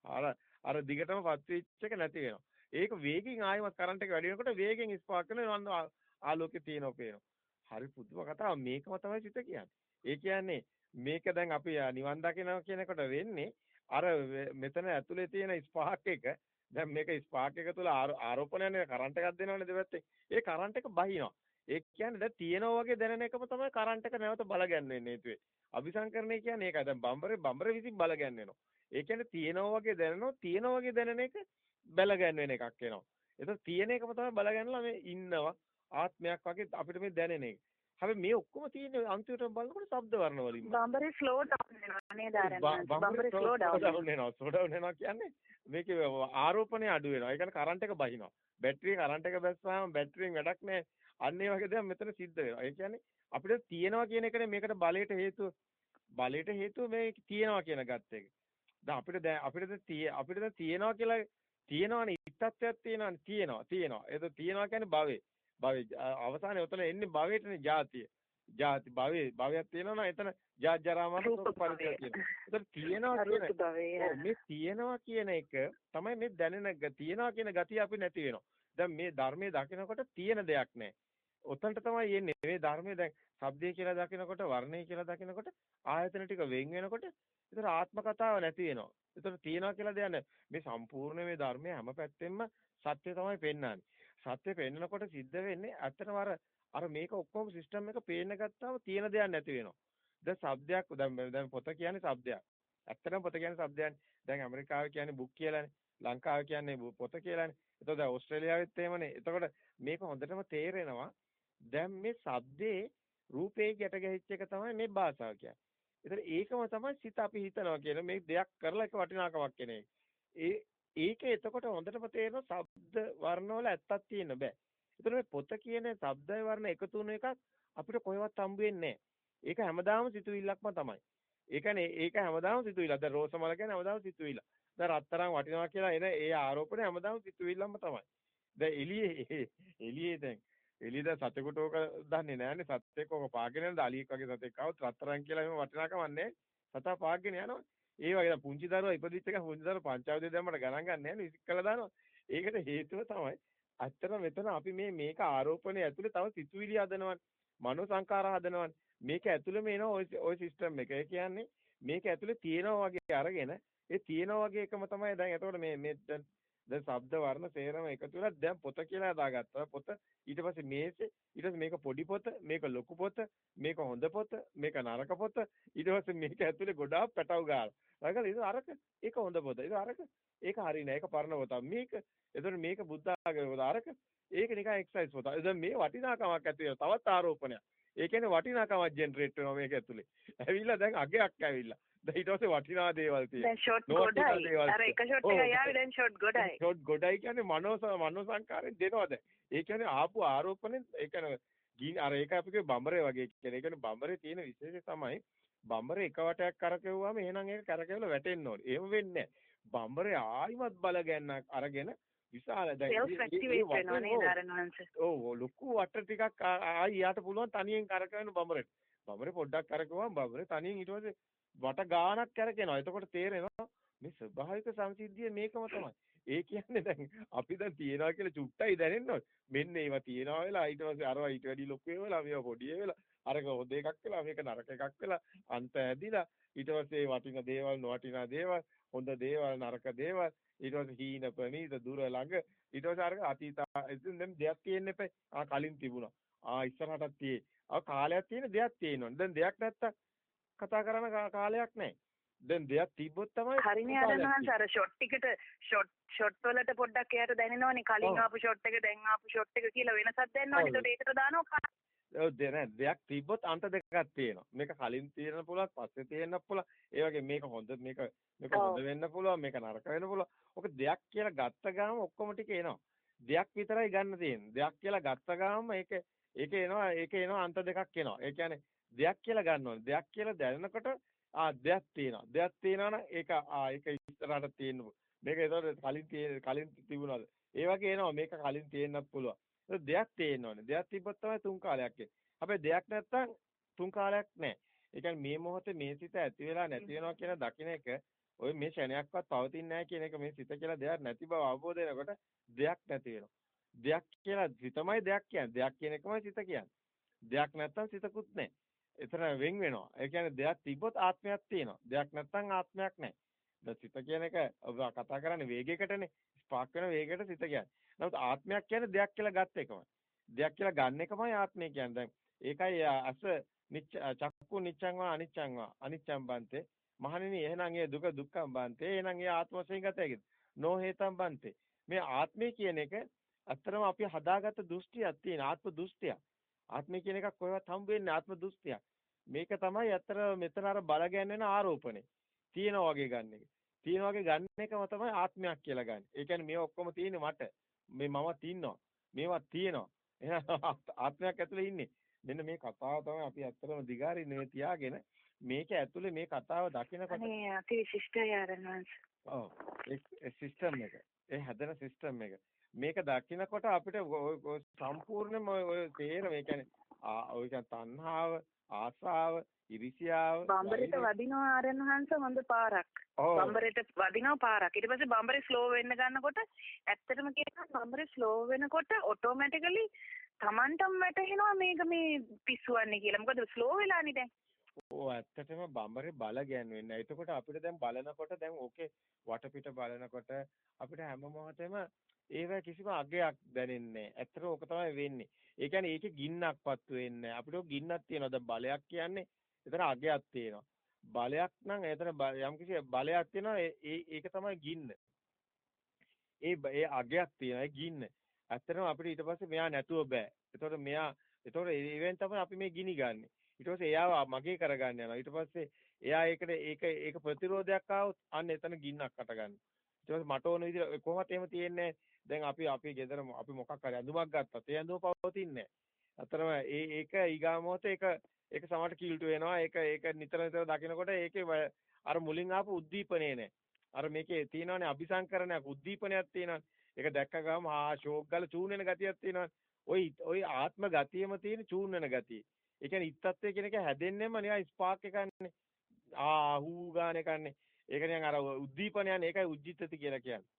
අර අර දිගටම පත් වෙච්ච එක නැති වෙනවා. ඒක වේගෙන් ආයෙමත් කරන්ට් එක වැඩි වෙනකොට වේගෙන් ස්පාක් වෙනවා ආලෝකේ තියෙනවා පේනවා. හරි පුදුම කතාවක් මේකම තමයි සිත කියන්නේ. ඒ කියන්නේ මේක දැන් අපි නිවන් දකිනවා කියනකොට වෙන්නේ අර මෙතන ඇතුලේ තියෙන ස්පාක් එක දැන් මේක ස්පාක් එක තුළ ආරෝපණයනේ කරන්ට් එකක් දෙනවනේ දෙපැත්තේ. ඒ කරන්ට් එක බහිනවා. ඒ කියන්නේ දැන් තියෙනවා වගේ දැනෙන එකම තමයි කරන්ට් එක නැවත බල ගැන්වෙන්නේ හේතුවේ. අபிසංකරණය කියන්නේ ඒකයි. දැන් බම්බරේ බම්බරේ විසින් බල ගැන්වෙනවා. ඒ කියන්නේ තියෙනවා වගේ දැනෙනවා තියෙනවා වගේ දැනෙන එක බල ගැන්වෙන එකක් එනවා. ඒක තියෙන එකම තමයි බල ගැන්ලා මේ ඉන්නවා ආත්මයක් වගේ අපිට මේ දැනෙන එක. හැබැයි මේ ඔක්කොම තියෙන අන්තිමට බලනකොට ශබ්ද වර්ණ වලින්. බම්බරේ ස්ලෝ ඩවුන් වෙනවා නේද ආරම්භ? බම්බරේ ස්ලෝ ඩවුන් වෙනවා. ස්ලෝ ඩවුන් වෙනවා කියන්නේ මේකේ ආරෝපණය අඩු වෙනවා. ඒ කියන්නේ කරන්ට් එක බහිනවා. බැටරිය කරන්ට් එක බැස්සාම බැටරියෙන් වැඩක් නැහැ. අන්න ඒ වගේ දේවල් මෙතන සිද්ධ වෙනවා. ඒ කියන්නේ අපිට තියෙනවා කියන එකනේ මේකට බලයට හේතුව. බලයට හේතුව මේ තියෙනවා කියන ගත්ත එක. දැන් අපිට දැන් අපිට අපිට තියෙනවා කියලා තියෙනවනේ ඉත්තත්වයක් තියෙනවනේ තියෙනවා තියෙනවා. ඒක තියෙනවා කියන්නේ භවේ. භවේ අවසානයේ උතන එන්නේ භවයටනේ ජාතිය. ජාති භවේ භවයක් තියෙනවා නම් එතන ජාත් ජරා මරණ පරිදේ තියෙනවා. ඒතර තියෙනවා කියන මේ තියෙනවා කියන එක තමයි මේ දැනෙන තියෙනවා කියන ගතිය අපි නැති වෙනවා. දැන් මේ ධර්මයේ දකිනකොට තියෙන දෙයක් නැහැ. ඔතනට තමයි එන්නේ. මේ ධර්මයේ දැන් ශබ්දය කියලා දකිනකොට වර්ණය කියලා දකිනකොට ආයතන ටික වෙන් වෙනකොට ඒතර ආත්ම කතාව නැති වෙනවා. ඒතර තියනවා කියලා දෙයක් නැහැ. මේ සම්පූර්ණ මේ ධර්මයේ හැම පැත්තෙම සත්‍ය තමයි පෙන්වන්නේ. සත්‍ය පෙන්නකොට සිද්ධ වෙන්නේ ඇත්තටම අර අර මේක ඔක්කොම සිස්ටම් එක පේන්න ගත්තාම තියෙන දෙයක් නැති වෙනවා. දැන් શબ્දයක් දැන් දැන් පොත කියන්නේ શબ્දයක්. ඇත්තටම පොත කියන්නේ શબ્දයක්නේ. දැන් ඇමරිකාවේ කියන්නේ බුක් කියලානේ. ලංකාවේ කියන්නේ පොත කියලානේ. එතකොට දැන් ඕස්ට්‍රේලියාවෙත් එහෙමනේ. එතකොට මේක හොඳටම තේරෙනවා. දැන් මේ શબ્දේ රූපේ ගැට ගැහිච්ච එක තමයි මේ භාෂාව කියන්නේ. ඒතර ඒකම තමයි සිත අපි හිතනවා කියන මේ දෙයක් කරලා එක වටිනාකමක් කෙනෙක්. ඒ ඒක එතකොට හොඳටම තේරෙනවා ශබ්ද වර්ණවල ඇත්තක් තියෙන බෑ. ඒතර මේ පොත කියන ශබ්දය වර්ණ එකතු වෙන එකක් අපිට කොහෙවත් හම්බ වෙන්නේ ඒක හැමදාම සිතුවිල්ලක්ම තමයි. ඒ කියන්නේ ඒක හැමදාම සිතුවිල්ල. දැන් රෝසමල කියන්නේ හැමදාම සිතුවිල්ල. දැන් රත්තරන් වටිනවා කියලා එන ඒ ආරෝපණය හැමදාම සිතුවිල්ලම තමයි. දැන් එළියේ (laughs) එළියේ දැන් එළියද සතෙකුට ඕක දන්නේ නැහැනේ සතෙක් ඕක පාගෙන යනද අලියෙක් වගේ සතෙක් ආවොත් රත්තරන් කියලා එහෙම වටිනාකමක් නැහැ සතා පාගෙන යනවා ඒ වගේ පුංචි දරුවා ඉපදිච්ච එක පුංචි දරුවා පංචාවදේ දැම්මට ගණන් ගන්න නැහැ නේ ඉස්ක කළා දානවා. ඒකට හේතුව තමයි අත්තර මෙතන අපි මේ මේක ආරෝපණය ඇතුලේ තව සිතුවිලි හදනවනේ. මනෝ සංකාර හදනවනේ. මේක ඇතුලේ මේන ඔය ඔය සිස්ටම් එක. ඒ කියන්නේ මේක ඇතුලේ තියෙනවා වගේ අරගෙන ඒ තියෙනවා වගේ එකම තමයි දැන් එතකොට මේ මේ දැන් ශබ්ද වර්ණ සේරම එකතු වෙලා දැන් පොත කියලා හදාගත්තා. පොත ඊට පස්සේ මේසේ ඊට පස්සේ මේක පොඩි පොත, මේක ලොකු පොත, මේක හොඳ පොත, මේක නරක පොත. ඊට පස්සේ මේක ඇතුලේ ගොඩාක් පැටව ගාලා. ඊට ඒක අරක ඒක හොඳ පොත. ඒක අරක ඒක හරිනේ. ඒක පරණ පොත. මේක එතකොට මේක බුද්ධ ආගමේ පොත. අරක ඒක නිකන් එක්සයිස් පොත. දැන් මේ වටිනාකමක් ඇති වෙනවා. තවත් ආරෝපණයක්. ඒ කියන්නේ වටිනාකමක් ජෙනරේට් වෙනවා මේක ඇතුලේ. ඇවිල්ලා දැන් අගයක් ඇවිල්ලා. දැන් ඊට පස්සේ වටිනා දේවල් තියෙනවා. දැන් ෂොට් ගොඩයි. අර එක ෂොට් එක යාවි දැන් ෂොට් ගොඩයි. ෂොට් ගොඩයි කියන්නේ මනෝ මනෝ සංකාරයෙන් දෙනවා දැන්. ඒ කියන්නේ ආපු ආරෝපණයෙන් ඒ කියන්නේ අර ඒක අපි කිය බම්බරේ වගේ කියන්නේ. ඒ කියන්නේ බම්බරේ තියෙන විශේෂය තමයි බම්බරේ එක වටයක් කරකෙව්වම එහෙනම් ඒක කරකෙවල වැටෙන්න ඕනේ. එහෙම වෙන්නේ නැහැ. බම්බරේ ආයිමත් බල ගන්නක් අරගෙන විශාල දැන් ඔව් ලොකු වට ටිකක් ආයි යාට පුළුවන් තනියෙන් කරකවෙන්න බම්බරේ. බම්බරේ පොඩ්ඩක් කරකවුවම බම්බරේ තනියෙන් ඊට පස්සේ වට ගානක් කරකිනවා. එතකොට තේරෙනවා මේ ස්වභාවික සංසිද්ධිය මේකම තමයි. ඒ කියන්නේ දැන් අපි දැන් තියනවා කියලා චුට්ටයි දැනෙන්න මෙන්න ඒවා තියනවා වෙලා ඊට පස්සේ අරවා ඊට වැඩි ලොකු වෙලා මේවා පොඩි වෙලා අරක හොද එකක් වෙලා මේක නරක එකක් වෙලා අන්ත ඇදිලා ඊට පස්සේ වටින දේවල් නොවටිනා දේවල් හොඳ දේවල් නරක දේවල් ඊට පස්සේ හීන ප්‍රනීත දුර ළඟ ඊට පස්සේ අරක අතීත දැන් දෙයක් තියෙන්න එපා ආ කලින් තිබුණා. ආ ඉස්සරහටත් තියේ ආ කාලයක් තියෙන දෙයක් තියෙනවා. දැන් දෙයක් නැත්තම් කතා කරන කාලයක් නැහැ. දැන් දෙයක් තිබ්බොත් තමයි හරිනේ අරනහන්ස අර ෂොට් ටිකට ෂොට් ෂොට් වලට පොඩ්ඩක් එයාට දැනෙනවනේ. කලින් ආපු ෂොට් එක දැන් ආපු ෂොට් එක කියලා වෙනසක් දැනනවනේ. ඒකට ඒකට දානවා ඔව් දෙන දෙයක් තිබ්බොත් අන්ත දෙකක් තියෙනවා. මේක කලින් තියෙන පුළුවන් පස්සේ තියෙන්න පුළුවන්. ඒ වගේ මේක හොඳ මේක මේක හොඳ වෙන්න පුළුවන් මේක නරක වෙන්න පුළුවන්. ඔක දෙයක් කියලා ගත්ත ගාම ඔක්කොම ටික එනවා. දෙයක් විතරයි ගන්න තියෙන්නේ. දෙයක් කියලා ගත්ත ගාම ඒක ඒක එනවා ඒක එනවා අන්ත දෙකක් එනවා. ඒ කියන්නේ දෙයක් කියලා ගන්න ඕනේ. දෙයක් කියලා දැනනකොට ආ දෙයක් තියෙනවා. දෙයක් තියෙනවා නම් ඒක ආ ඒක ඉස්සරහට තියෙන්න මේක ඒතකොට කලින් තියෙන කලින් තිබුණාද? ඒ වගේ එනවා මේක කලින් තියෙන්නත් පුළුවන්. ඒක දෙයක් තියෙන්න ඕනේ. දෙයක් තිබ්බොත් තමයි තුන් කාලයක් එන්නේ. හැබැයි දෙයක් නැත්තම් තුන් කාලයක් නැහැ. ඒ කියන්නේ මේ මොහොතේ මේ සිත ඇති වෙලා නැති වෙනවා කියන දකින්න එක ඔය මේ ක්ෂණයක්වත් පවතින්නේ නැහැ කියන එක මේ සිත කියලා දෙයක් නැති බව අවබෝධ වෙනකොට දෙයක් නැති වෙනවා. දෙයක් කියලා සිතමයි දෙයක් කියන්නේ. දෙයක් කියන එකමයි සිත කියන්නේ. දෙයක් නැත්තම් සිතකුත් නැහැ. එතන වෙන් වෙනවා. ඒ කියන්නේ දෙයක් තිබ්බොත් ආත්මයක් තියෙනවා. දෙයක් නැත්තම් ආත්මයක් නැහැ. දැන් සිත කියන එක ඔබ කතා කරන්නේ වේගයකටනේ. ස්පාක් වෙන වේගයට සිත කියන්නේ. නමුත් ආත්මයක් කියන්නේ දෙයක් කියලා ගත්ත එකමයි. දෙයක් කියලා ගන්න එකමයි ආත්මය කියන්නේ. දැන් ඒකයි අස නිච්ච චක්කු නිච්ඡං වා අනිච්ඡං වා අනිච්ඡං බන්තේ මහණෙනි එහෙනම් ඒ දුක දුක්ඛම් බන්තේ එහෙනම් ඒ ආත්ම වශයෙන් ගත හැකිද නෝ හේතම් බන්තේ මේ ආත්මය කියන එක අත්‍තරම අපි හදාගත්ත දෘෂ්ටියක් තියෙන ආත්ම දෘෂ්ටියක් ආත්මය කියන එකක් කොහෙවත් හම්බ වෙන්නේ ආත්ම දෘෂ්ටියක් මේක තමයි අතර මෙතන අර බල ගැන්වෙන ආරෝපණය තියෙනා වගේ ගන්න එක තියෙනා වගේ ගන්න එකම තමයි ආත්මයක් කියලා ගන්න. ඒ කියන්නේ මේ ඔක්කොම තියෙන්නේ මට. මේ මම තින්නවා. මේවා තියෙනවා. එහෙනම් (laughs) ආත්මයක් ඇතුලේ ඉන්නේ. මෙන්න මේ කතාව තමයි අපි ඇත්තටම දිගාරින්නේ තියාගෙන මේක ඇතුලේ මේ කතාව දකිනකොට අනේ අති විශිෂ්ටයි ආරණවංශ. ඔව් ඒ සිස්ටම් එක. ඒ හැදෙන සිස්ටම් එක. මේක දකිනකොට අපිට සම්පූර්ණයෙන්ම ඔය තේරෙම ඒ කියන්නේ ඔය කියන්නේ තණ්හාව, ආසාව, ඉරිසියාව බම්බරේට වදිනවා ආරණවංශ හොඳ පාරක්. බම්බරේට වදිනවා පාරක්. ඊට පස්සේ බම්බරේ ස්ලෝ වෙන්න ගන්නකොට ඇත්තටම කියනවා බම්බරේ ස්ලෝ වෙනකොට ඔටෝමැටිකලි Tamanටම වැටහෙනවා මේක මේ පිස්සුවන්නේ කියලා. මොකද ස්ලෝ වෙලානේ දැන්. ඔව් ඇත්තටම බඹරේ බල ගැන්වෙන්නේ. එතකොට අපිට දැන් බලනකොට දැන් ඕකේ වටපිට බලනකොට අපිට හැම මොහොතෙම ඒව කිසිම අගයක් දැනෙන්නේ නැහැ. ඇත්තට ඕක තමයි වෙන්නේ. ඒ කියන්නේ ඒකේ ගින්නක්වත් වෙන්නේ නැහැ. අපිට ගින්නක් තියෙනවා. දැන් බලයක් කියන්නේ එතන අගයක් තියෙනවා. බලයක් නම් එතන යම් කිසි බලයක් තියෙනවා. ඒ ඒක තමයි ගින්න. ඒ ඒ අගයක් තියෙනවා. ඒ ගින්න. ඇත්තටම අපිට ඊට පස්සේ මෙයා නැතුව බෑ. එතකොට මෙයා එතකොට ඉවෙන් තමයි අපි මේ ගිනි ගන්නෙ. ඊට පස්සේ එයාව මගේ කරගන්න යනවා. ඊට පස්සේ එයා ඒකට ඒක ඒක ප්‍රතිරෝධයක් ආවොත් අන්න එතන ගින්නක් අට ගන්නවා. ඊට පස්සේ මට ඕන විදිහට කොහොමද එහෙම තියෙන්නේ දැන් අපි අපි ගෙදර අපි මොකක් හරි ඇඳුමක් ගත්තත් ඒ ඇඳුම පවතින්නේ අතරම ඒ ඒක ඊගාමෝත ඒක ඒක සමහරට කිල්ටු වෙනවා. ඒක ඒක නිතර නිතර දකිනකොට ඒකේ අර මුලින් ආපු උද්දීපනේ නෑ අර මේකේ තියෙනවානේ අபிසංකරණයක් උද්දීපනයක් තියෙනවා. ඒක දැක්ක ගම ආ ෂෝක් ගාලා චූන් වෙන ගතියක් තියෙනවා. ওই ওই ආත්ම ගතියෙම තියෙන චූන් වෙන ගතිය. ඒ කියන්නේ ඉත්තත්වය කියන එක හැදෙන්නේම නිකන් ස්පාර්ක් එකක්නේ ආ හූ ගාන එකක්නේ ඒක නිකන් අර උද්දීපනයනේ ඒකයි උජ්ජිතති කියලා කියන්නේ.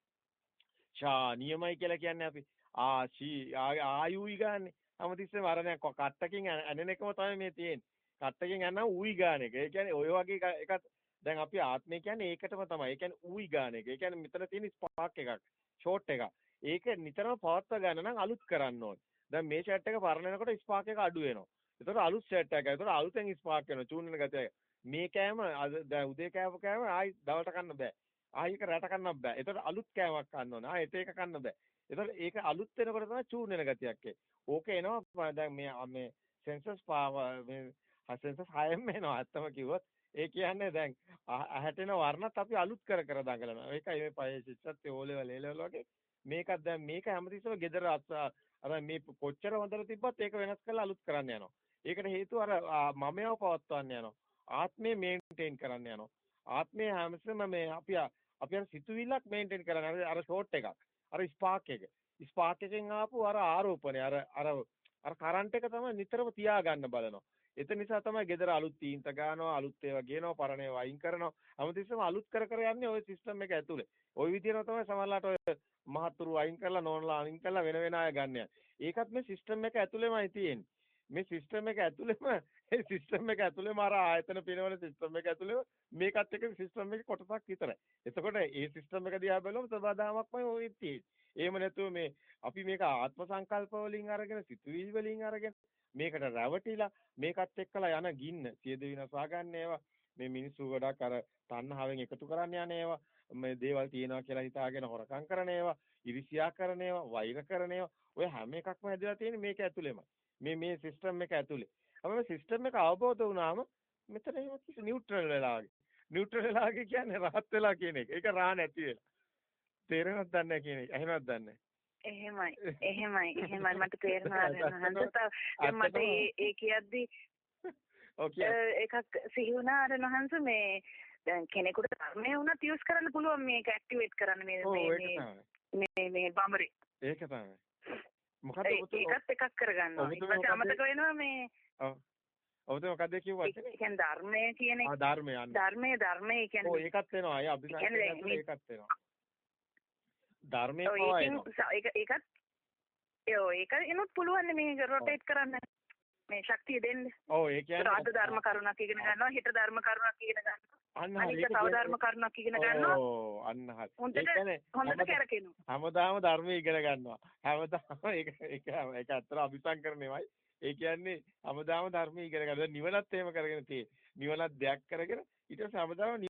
ෂා නියමයි කියලා කියන්නේ අපි. ආ ෂී ආයුයි ගාන්නේ. හැමතිස්සෙම අර නෑ කට්ටකින් ඇනෙන එකම තමයි මේ තියෙන්නේ. කට්ටකින් ඇනනම් උයි ගාන එක. ඒ කියන්නේ ඔය වගේ එකක් දැන් අපි ආත්මය කියන්නේ ඒකටම තමයි. ඒ කියන්නේ උයි ගාන එක. ඒ කියන්නේ මෙතන තියෙන ස්පාක් එකක්. ෂෝට් එකක්. ඒක නිතරම පවත්වා ගන්න නම් අලුත් කරන්න ඕනේ. දැන් මේ ෂර්ට් එක පරණනකොට ස්පාක් එක අඩු වෙනවා. ඒතකොට අලුත් ෂර්ට් එකක්. ඒතකොට අලුතෙන් ස්පාක් වෙනවා. චූන් වෙන ගතිය. මේ කෑම දැන් උදේ කෑව කෑම ආයි දවල්ට කන්න බෑ. ආයි එක රැට කන්නත් බෑ. ඒතකොට අලුත් කෑමක් කන්න ඕනේ. ආයි ඒක කන්න බෑ. ඒතකොට ඒක අලුත් වෙනකොට තමයි චූන් වෙන ගතියක් ඕක එනවා දැන් මේ මේ සෙන්සස් පාව මේ සෙන්සස් හයෙම එනවා අත්තම කිව්වොත් ඒ කියන්නේ දැන් ඇහැටෙන වර්ණත් අපි අලුත් කර කර දඟලනවා. ඒකයි මේ පහේ ශිෂ්‍යත්වයේ ඕ ලෙවල් ඒ ලෙවල් වගේ මේකත් දැන් මේක හැමතිස්සම gedara අර මේ කොච්චර හොඳට තිබ්බත් ඒක වෙනස් කරලා අලුත් කරන්න යනවා. ඒකට හේතුව අර මමයව පවත්වන්න යනවා. ආත්මය මේන්ටේන් කරන්න යනවා. ආත්මය හැමසෙම මේ අපි අපි අර සිතුවිල්ලක් මේන්ටේන් කරන්න අර ෂෝට් එකක්. අර ස්පාක් එක. ස්පාක් එකෙන් ආපු අර ආරෝපණය අර අර අර කරන්ට් එක තමයි නිතරම තියාගන්න බලනවා. ඒක නිසා තමයි ගෙදර අලුත් තීන්ත ගන්නවා අලුත් ඒවා ගේනවා පරණ ඒවා අයින් කරනවා. හැමතිස්සෙම අලුත් කර කර යන්නේ ওই සිස්ටම් එක ඇතුලේ. ওই විදිහට තමයි සමහරලාට ඔය මහතුරු අයින් කරලා නෝනලා අයින් කරලා වෙන වෙන අය ගන්න ඒකත් මේ සිස්ටම් එක ඇතුලේමයි තියෙන්නේ. මේ සිස්ටම් එක ඇතුලේම ඒ සිස්ටම් එක ඇතුලේම අර ආයතන පිනවන සිස්ටම් එක ඇතුලේ මේකත් එක්ක සිස්ටම් එකේ කොටසක් විතරයි. එතකොට මේ සිස්ටම් එක දිහා බලුවම සබදාමක්මයි ඔය තියෙන්නේ. එහෙම නැතුව මේ අපි මේක ආත්ම සංකල්ප වලින් අරගෙන සිතුවිලි වලින් අරගෙන මේකට රැවටිලා මේකත් එක්කලා යන ගින්න සියද විනාශා ගන්න ඒවා මේ මිනිස්සු ගොඩක් අර තණ්හාවෙන් එකතු කරන්න යන ඒවා මේ දේවල් තියෙනවා කියලා හිතාගෙන හොරකම් කරන ඒවා ඉරිසියා කරන ඒවා වෛර කරන ඒවා ඔය හැම එකක්ම හැදලා තියෙන්නේ මේක ඇතුළෙම මේ මේ සිස්ටම් එක ඇතුළේ අපේ සිස්ටම් එක අවබෝධ වුණාම මෙතන එහෙම කිසි නියුට්‍රල් වෙලා වගේ. නියුට්‍රල් වෙලා කියන්නේ රහත් වෙලා කියන එක. ඒක රා නැති වෙලා. තේරෙනවද දන්නේ කියන එක? එහෙමද දන්නේ එහෙමයි. එහෙමයි. එහෙමයි. මට තේරෙනවා නහන්ස (laughs) මට ඒ කියද්දි (laughs) එකක් සිහි වුණා අර නහන්ස මේ දැන් කෙනෙකුට ධර්මය වුණත් යූස් කරන්න පුළුවන් මේක ඇක්ටිවේට් කරන්න මේ මේ මේ මේ බඹරේ. ඒක තමයි මොකද ඒකත් එකක් කරගන්නවා ඊට පස්සේ අමතක වෙනවා මේ ඔබතුමා මොකද්ද කිව්වද? ඒ කියන්නේ ධර්මය කියන එක ආ ධර්මය අන්න. ධර්මයේ ධර්මයේ ඔව් කියන්නේ ඒකත් වෙනවා. අය ඇතුලේ මේ- ඒකත් වෙනවා. ධර්මයේ ඔව් පවා එනවා. ඒක ඒකත් ඔව් ඒක එනොත් පුළුවන් මේක රොටේට් කරන්න මේ ශක්තිය දෙන්න. ඔව් ඒ අද කියන්නේ ධර්ම කරුණක් ඉගෙන ගන්නවා හෙට ධර්ම කරුණක් ඉගෙන ගන්නවා. අන්න අනික ඒක තව ධර්ම කරුණක් ඉගෙන ගන්නවා. ඔව් අන්න හරි. හොඳට- කැරකෙනවා. හැමදාම ධර්මයේ ඉගෙන ගන්නවා. හැමදාම (laughs) ඒක ඒක ඒක අතර අபிසංකරණයමයි. ඒ කියන්නේ හැමදාම ධර්මයේ ඉගෙන ගන්නවා. නිවනත් එහෙම කරගෙන තියෙන්නේ. නිවනත් දෙයක් කරගෙන ඊට පස්සේ හැමදාම